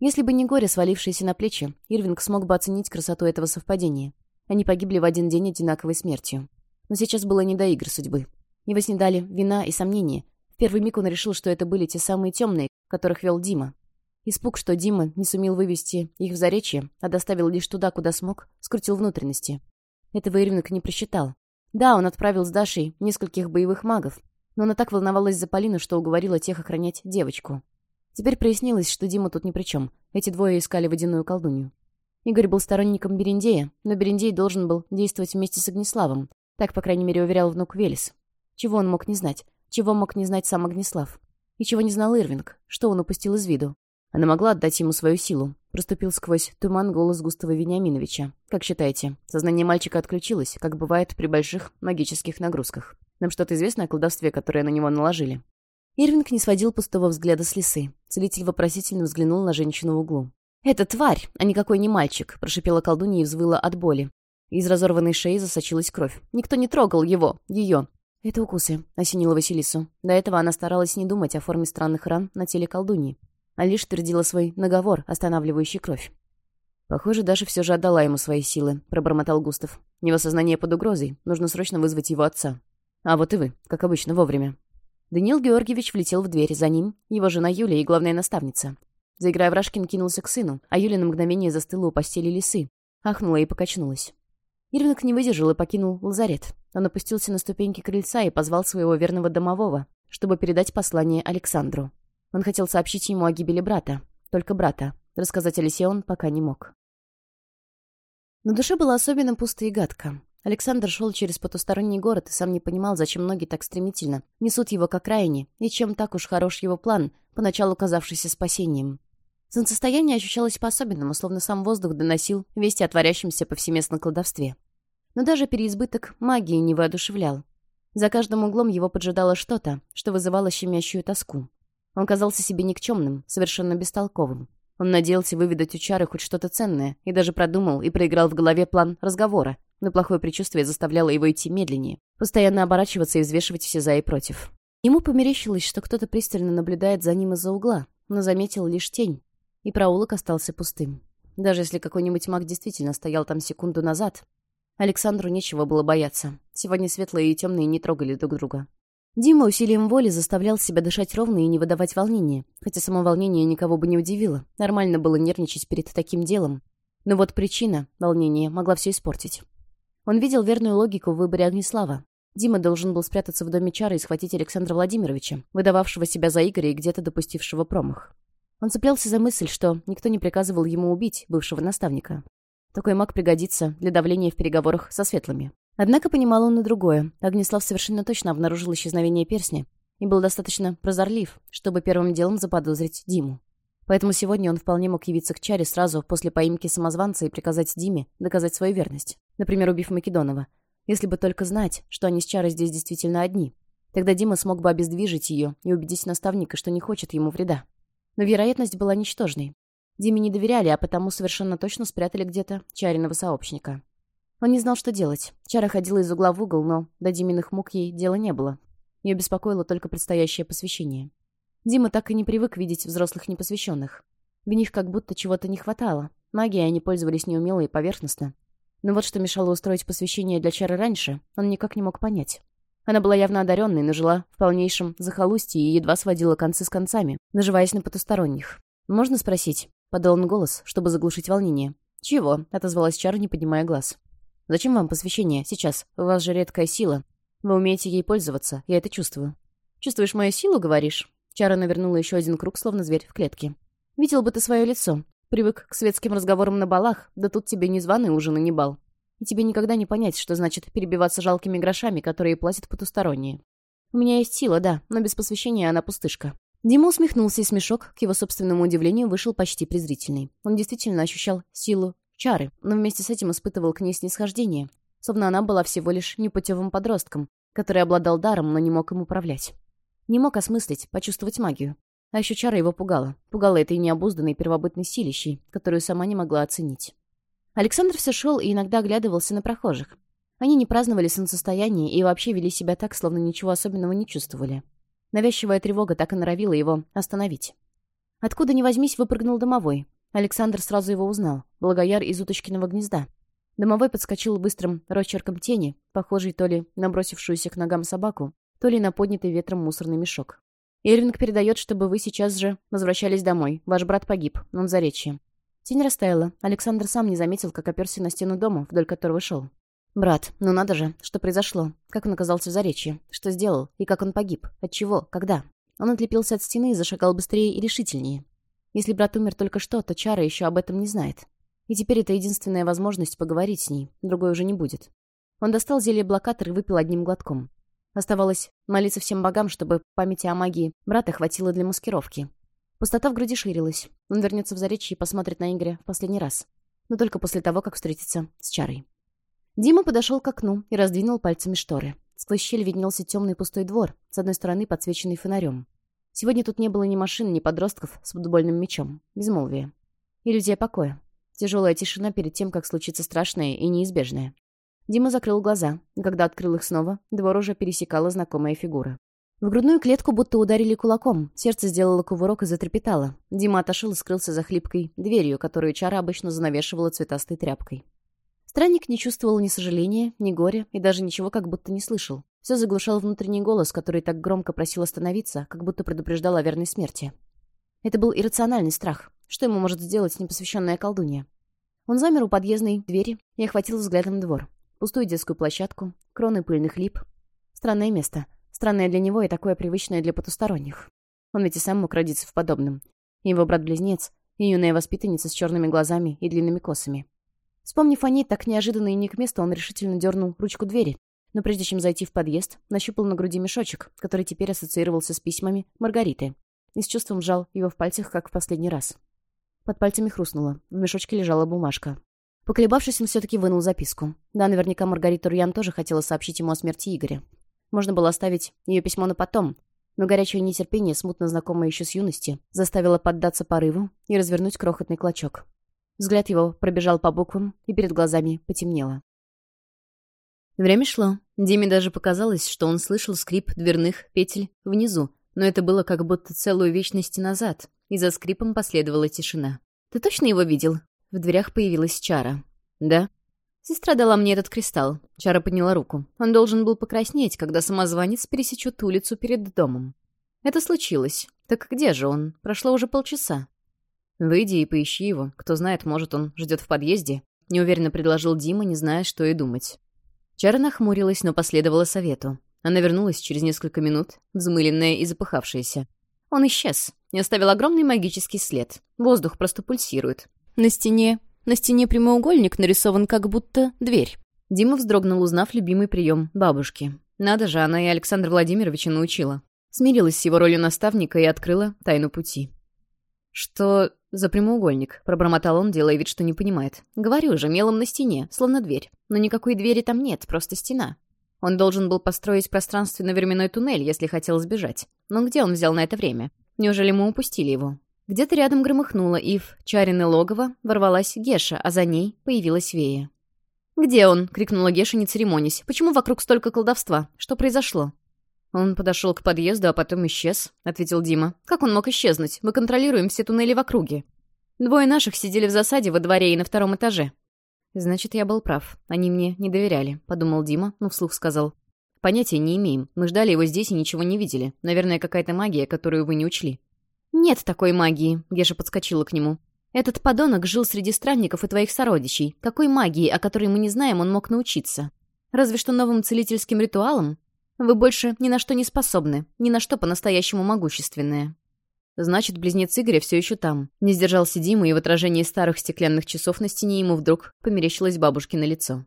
Если бы не горе, свалившееся на плечи, Ирвинг смог бы оценить красоту этого совпадения. Они погибли в один день одинаковой смертью. Но сейчас было не до игр судьбы. Его снедали вина и сомнения. В первый миг он решил, что это были те самые темные, которых вел Дима, Испуг, что Дима не сумел вывести их в заречье, а доставил лишь туда, куда смог, скрутил внутренности. Этого Ирвинг не просчитал. Да, он отправил с Дашей нескольких боевых магов, но она так волновалась за Полину, что уговорила тех охранять девочку. Теперь прояснилось, что Дима тут ни при чем. Эти двое искали водяную колдунью. Игорь был сторонником Берендея, но Берендей должен был действовать вместе с Огнеславом. Так, по крайней мере, уверял внук Велес. Чего он мог не знать? Чего мог не знать сам Огнеслав? И чего не знал Ирвинг? Что он упустил из виду? Она могла отдать ему свою силу. Проступил сквозь туман голос Густава Вениаминовича. «Как считаете, сознание мальчика отключилось, как бывает при больших магических нагрузках? Нам что-то известно о колдовстве, которое на него наложили?» Ирвинг не сводил пустого взгляда с лисы. Целитель вопросительно взглянул на женщину в углу. «Это тварь, а никакой не мальчик», — прошипела колдунья и взвыла от боли. Из разорванной шеи засочилась кровь. «Никто не трогал его, ее». «Это укусы», — осенила Василису. До этого она старалась не думать о форме странных ран на теле колдуньи а лишь твердила свой наговор, останавливающий кровь. «Похоже, Даша все же отдала ему свои силы», — пробормотал Густав. «Его сознание под угрозой. Нужно срочно вызвать его отца. А вот и вы, как обычно, вовремя». Даниил Георгиевич влетел в дверь. За ним его жена Юлия и главная наставница. Заиграя Рашкин кинулся к сыну, а Юля на мгновение застыла у постели лисы. Ахнула и покачнулась. Ирвинг не выдержал и покинул лазарет. Он опустился на ступеньки крыльца и позвал своего верного домового, чтобы передать послание Александру. Он хотел сообщить ему о гибели брата. Только брата. Рассказать Алисе он пока не мог. На душе было особенно пусто и гадко. Александр шел через потусторонний город и сам не понимал, зачем ноги так стремительно несут его к окраине, и чем так уж хорош его план, поначалу казавшийся спасением. Солнцестояние ощущалось по-особенному, словно сам воздух доносил вести о творящемся повсеместно кладовстве. Но даже переизбыток магии не воодушевлял. За каждым углом его поджидало что-то, что вызывало щемящую тоску. Он казался себе никчемным, совершенно бестолковым. Он надеялся выведать у Чары хоть что-то ценное, и даже продумал и проиграл в голове план разговора, но плохое предчувствие заставляло его идти медленнее, постоянно оборачиваться и взвешивать все «за» и «против». Ему померещилось, что кто-то пристально наблюдает за ним из-за угла, но заметил лишь тень, и проулок остался пустым. Даже если какой-нибудь маг действительно стоял там секунду назад, Александру нечего было бояться. Сегодня светлые и темные не трогали друг друга. Дима усилием воли заставлял себя дышать ровно и не выдавать волнения, хотя само волнение никого бы не удивило, нормально было нервничать перед таким делом. Но вот причина волнения могла все испортить. Он видел верную логику в выборе Огнеслава. Дима должен был спрятаться в доме Чара и схватить Александра Владимировича, выдававшего себя за Игоря и где-то допустившего промах. Он цеплялся за мысль, что никто не приказывал ему убить бывшего наставника. Такой маг пригодится для давления в переговорах со светлыми. Однако понимал он и другое. Огнеслав совершенно точно обнаружил исчезновение перстня и был достаточно прозорлив, чтобы первым делом заподозрить Диму. Поэтому сегодня он вполне мог явиться к Чаре сразу после поимки самозванца и приказать Диме доказать свою верность, например, убив Македонова. Если бы только знать, что они с Чарой здесь действительно одни. Тогда Дима смог бы обездвижить ее и убедить наставника, что не хочет ему вреда. Но вероятность была ничтожной. Диме не доверяли, а потому совершенно точно спрятали где-то Чариного сообщника. Он не знал, что делать. Чара ходила из угла в угол, но до Диминых мук ей дела не было. Ее беспокоило только предстоящее посвящение. Дима так и не привык видеть взрослых непосвященных. В них как будто чего-то не хватало. Магией они пользовались неумело и поверхностно. Но вот что мешало устроить посвящение для Чары раньше, он никак не мог понять. Она была явно одаренной, но жила в полнейшем захолустье и едва сводила концы с концами, наживаясь на потусторонних. «Можно спросить?» — подал он голос, чтобы заглушить волнение. «Чего?» — отозвалась Чара, не поднимая глаз. Зачем вам посвящение сейчас? У вас же редкая сила. Вы умеете ей пользоваться, я это чувствую. Чувствуешь мою силу, говоришь? Чара навернула еще один круг, словно зверь в клетке. Видел бы ты свое лицо. Привык к светским разговорам на балах, да тут тебе не званый ужин и не бал. И тебе никогда не понять, что значит перебиваться жалкими грошами, которые платят потусторонние. У меня есть сила, да, но без посвящения она пустышка. Дима усмехнулся, и смешок, к его собственному удивлению, вышел почти презрительный. Он действительно ощущал силу чары, но вместе с этим испытывал к ней снисхождение, словно она была всего лишь непутевым подростком, который обладал даром, но не мог им управлять. Не мог осмыслить, почувствовать магию. А еще чара его пугала. Пугала этой необузданной первобытной силищей, которую сама не могла оценить. Александр все шел и иногда оглядывался на прохожих. Они не праздновали солнцестояние и вообще вели себя так, словно ничего особенного не чувствовали. Навязчивая тревога так и норовила его остановить. Откуда ни возьмись, выпрыгнул домовой, Александр сразу его узнал. Благояр из уточкиного гнезда. Домовой подскочил быстрым рочерком тени, похожий то ли на бросившуюся к ногам собаку, то ли на поднятый ветром мусорный мешок. «Ирвинг передает, чтобы вы сейчас же возвращались домой. Ваш брат погиб. Он за речи». Тень растаяла. Александр сам не заметил, как оперся на стену дома, вдоль которого шел. «Брат, ну надо же, что произошло? Как он оказался за речи? Что сделал? И как он погиб? От чего? Когда?» Он отлепился от стены и зашагал быстрее и решительнее. Если брат умер только что, то Чара еще об этом не знает. И теперь это единственная возможность поговорить с ней, другой уже не будет. Он достал зелье блокатор и выпил одним глотком. Оставалось молиться всем богам, чтобы памяти о магии брата хватило для маскировки. Пустота в груди ширилась. Он вернется в заречье и посмотрит на Игоря в последний раз. Но только после того, как встретится с Чарой. Дима подошел к окну и раздвинул пальцами шторы. Сквозь щель виднелся темный пустой двор, с одной стороны подсвеченный фонарем. Сегодня тут не было ни машин, ни подростков с футбольным мячом. Безмолвие. Иллюзия покоя. Тяжелая тишина перед тем, как случится страшное и неизбежное. Дима закрыл глаза, когда открыл их снова, двор уже пересекала знакомая фигура. В грудную клетку будто ударили кулаком, сердце сделало кувырок и затрепетало. Дима отошел и скрылся за хлипкой дверью, которую Чара обычно занавешивала цветастой тряпкой. Странник не чувствовал ни сожаления, ни горя и даже ничего как будто не слышал. Все заглушал внутренний голос, который так громко просил остановиться, как будто предупреждал о верной смерти. Это был иррациональный страх. Что ему может сделать непосвященная колдунья? Он замер у подъездной двери и охватил взглядом двор. Пустую детскую площадку, кроны пыльных лип. Странное место. Странное для него и такое привычное для потусторонних. Он ведь и сам мог родиться в подобном. Его брат-близнец и юная воспитанница с черными глазами и длинными косами. Вспомнив о ней так неожиданно и не к месту, он решительно дернул ручку двери. Но прежде чем зайти в подъезд, нащупал на груди мешочек, который теперь ассоциировался с письмами Маргариты, и с чувством сжал его в пальцах, как в последний раз. Под пальцами хрустнуло. В мешочке лежала бумажка. Поколебавшись, он все-таки вынул записку. Да, наверняка Маргарита Руян тоже хотела сообщить ему о смерти Игоря. Можно было оставить ее письмо на потом, но горячее нетерпение, смутно знакомое еще с юности, заставило поддаться порыву и развернуть крохотный клочок. Взгляд его пробежал по буквам, и перед глазами потемнело. Время шло. Диме даже показалось, что он слышал скрип дверных петель внизу, но это было как будто целую вечность назад, и за скрипом последовала тишина. «Ты точно его видел?» В дверях появилась Чара. «Да». «Сестра дала мне этот кристалл». Чара подняла руку. Он должен был покраснеть, когда самозванец пересечет улицу перед домом. Это случилось. Так где же он? Прошло уже полчаса. «Выйди и поищи его. Кто знает, может, он ждет в подъезде», — неуверенно предложил Дима, не зная, что и думать. Чара нахмурилась, но последовала совету. Она вернулась через несколько минут, взмыленная и запыхавшаяся. Он исчез и оставил огромный магический след. Воздух просто пульсирует. На стене... На стене прямоугольник нарисован как будто дверь. Дима вздрогнул, узнав любимый прием бабушки. Надо же, она и Александра Владимировича научила. Смирилась с его ролью наставника и открыла тайну пути. «Что за прямоугольник?» — пробормотал он, делая вид, что не понимает. «Говорю же, мелом на стене, словно дверь. Но никакой двери там нет, просто стена». Он должен был построить пространственно-временной туннель, если хотел сбежать. Но где он взял на это время? Неужели мы упустили его? Где-то рядом громыхнула Ив, чарины логово, ворвалась Геша, а за ней появилась Вея. «Где он?» — крикнула Геша, не церемонясь. «Почему вокруг столько колдовства? Что произошло?» «Он подошел к подъезду, а потом исчез», — ответил Дима. «Как он мог исчезнуть? Мы контролируем все туннели в округе». Двое наших сидели в засаде во дворе и на втором этаже. «Значит, я был прав. Они мне не доверяли», — подумал Дима, но вслух сказал. «Понятия не имеем. Мы ждали его здесь и ничего не видели. Наверное, какая-то магия, которую вы не учли». «Нет такой магии», — Геша подскочила к нему. «Этот подонок жил среди странников и твоих сородичей. Какой магии, о которой мы не знаем, он мог научиться? Разве что новым целительским ритуалом? Вы больше ни на что не способны, ни на что по-настоящему могущественные. Значит, близнец Игоря все еще там. Не сдержался Дима, и в отражении старых стеклянных часов на стене ему вдруг померещилось бабушкино лицо.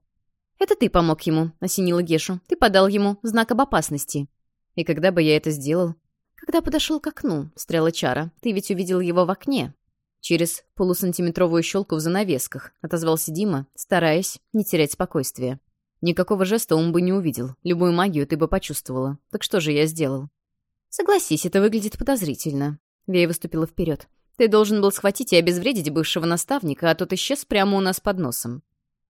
«Это ты помог ему», — осенила Гешу. «Ты подал ему знак об опасности». «И когда бы я это сделал?» «Когда подошел к окну», — стряла Чара. «Ты ведь увидел его в окне». Через полусантиметровую щелку в занавесках отозвался Дима, стараясь не терять спокойствие. Никакого жеста он бы не увидел. Любую магию ты бы почувствовала. Так что же я сделал? Согласись, это выглядит подозрительно. Вея выступила вперед. Ты должен был схватить и обезвредить бывшего наставника, а тот исчез прямо у нас под носом.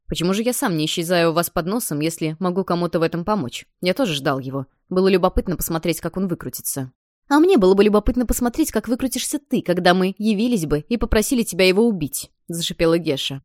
Почему же я сам не исчезаю у вас под носом, если могу кому-то в этом помочь? Я тоже ждал его. Было любопытно посмотреть, как он выкрутится. А мне было бы любопытно посмотреть, как выкрутишься ты, когда мы явились бы и попросили тебя его убить, зашипела Геша.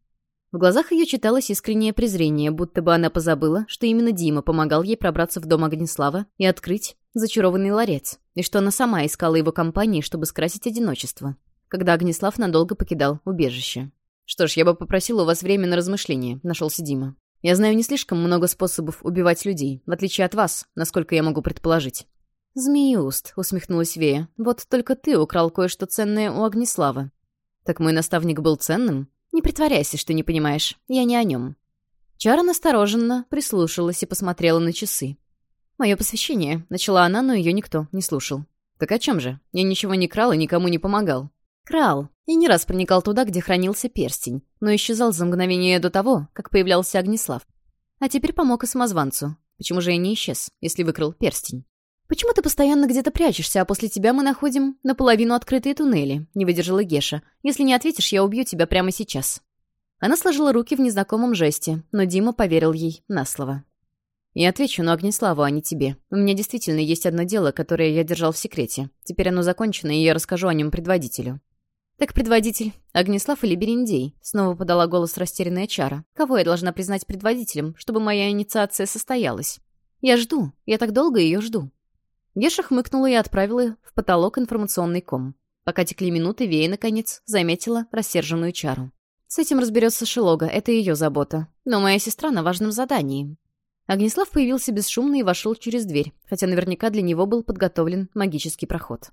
В глазах ее читалось искреннее презрение, будто бы она позабыла, что именно Дима помогал ей пробраться в дом Огнеслава и открыть зачарованный ларец, и что она сама искала его компании, чтобы скрасить одиночество, когда Огнеслав надолго покидал убежище. «Что ж, я бы попросил у вас время на размышление», — нашелся Дима. «Я знаю не слишком много способов убивать людей, в отличие от вас, насколько я могу предположить». «Змеюст», — усмехнулась Вея, — «вот только ты украл кое-что ценное у Огнеслава». «Так мой наставник был ценным?» Не притворяйся, что не понимаешь. Я не о нем». Чара настороженно прислушалась и посмотрела на часы. «Мое посвящение», — начала она, но ее никто не слушал. «Так о чем же? Я ничего не крал и никому не помогал». «Крал. И не раз проникал туда, где хранился перстень, но исчезал за мгновение до того, как появлялся Огнеслав. А теперь помог и самозванцу. Почему же я не исчез, если выкрал перстень?» «Почему ты постоянно где-то прячешься, а после тебя мы находим наполовину открытые туннели?» — не выдержала Геша. «Если не ответишь, я убью тебя прямо сейчас». Она сложила руки в незнакомом жесте, но Дима поверил ей на слово. «Я отвечу, на Огнеславу, а не тебе. У меня действительно есть одно дело, которое я держал в секрете. Теперь оно закончено, и я расскажу о нем предводителю». «Так, предводитель, Огнеслав или Берендей?» — снова подала голос растерянная Чара. «Кого я должна признать предводителем, чтобы моя инициация состоялась?» «Я жду. Я так долго ее жду». Геша хмыкнула и отправила в потолок информационный ком. Пока текли минуты, Вея, наконец, заметила рассерженную чару. «С этим разберется шелога, это ее забота. Но моя сестра на важном задании». Огнеслав появился бесшумно и вошел через дверь, хотя наверняка для него был подготовлен магический проход.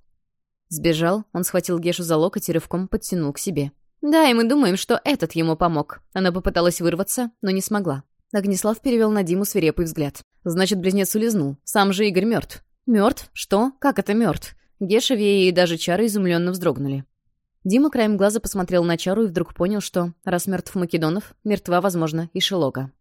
Сбежал, он схватил Гешу за локоть и рывком подтянул к себе. «Да, и мы думаем, что этот ему помог». Она попыталась вырваться, но не смогла. Огнеслав перевел на Диму свирепый взгляд. «Значит, близнец улизнул. Сам же Игорь мертв. Мертв? Что? Как это мертв? Гешеви и даже Чара изумленно вздрогнули. Дима краем глаза посмотрел на Чару и вдруг понял, что, раз мертв Македонов, мертва, возможно, и Шелога.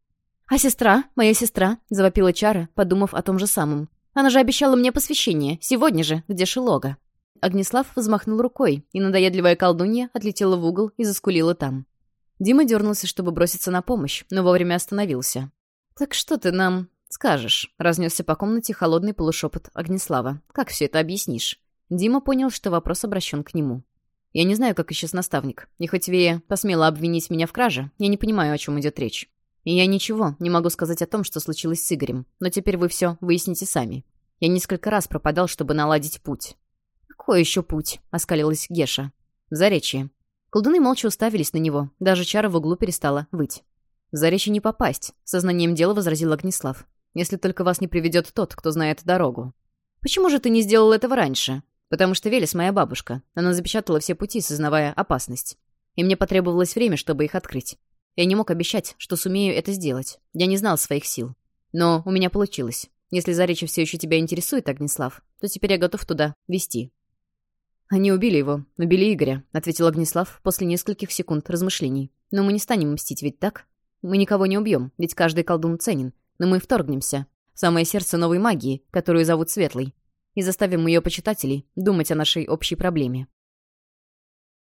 «А сестра? Моя сестра?» — завопила Чара, подумав о том же самом. «Она же обещала мне посвящение. Сегодня же. Где Шелога?» Огнеслав взмахнул рукой, и надоедливая колдунья отлетела в угол и заскулила там. Дима дернулся, чтобы броситься на помощь, но вовремя остановился. «Так что ты нам «Скажешь», — разнесся по комнате холодный полушепот Огнеслава. «Как все это объяснишь?» Дима понял, что вопрос обращен к нему. «Я не знаю, как исчез наставник. И хоть Вея посмела обвинить меня в краже, я не понимаю, о чем идет речь. И я ничего не могу сказать о том, что случилось с Игорем, но теперь вы все выясните сами. Я несколько раз пропадал, чтобы наладить путь». «Какой еще путь?» — оскалилась Геша. «В заречье». Колдуны молча уставились на него, даже чара в углу перестала выть. «В заречье не попасть», — сознанием дела возразил Огнеслав если только вас не приведет тот, кто знает дорогу. Почему же ты не сделал этого раньше? Потому что Велес моя бабушка. Она запечатала все пути, сознавая опасность. И мне потребовалось время, чтобы их открыть. Я не мог обещать, что сумею это сделать. Я не знал своих сил. Но у меня получилось. Если Заречье все еще тебя интересует, Огнеслав, то теперь я готов туда вести. «Они убили его, убили Игоря», — ответил Огнеслав после нескольких секунд размышлений. «Но мы не станем мстить, ведь так? Мы никого не убьем, ведь каждый колдун ценен но мы вторгнемся. Самое сердце новой магии, которую зовут Светлой, и заставим ее почитателей думать о нашей общей проблеме.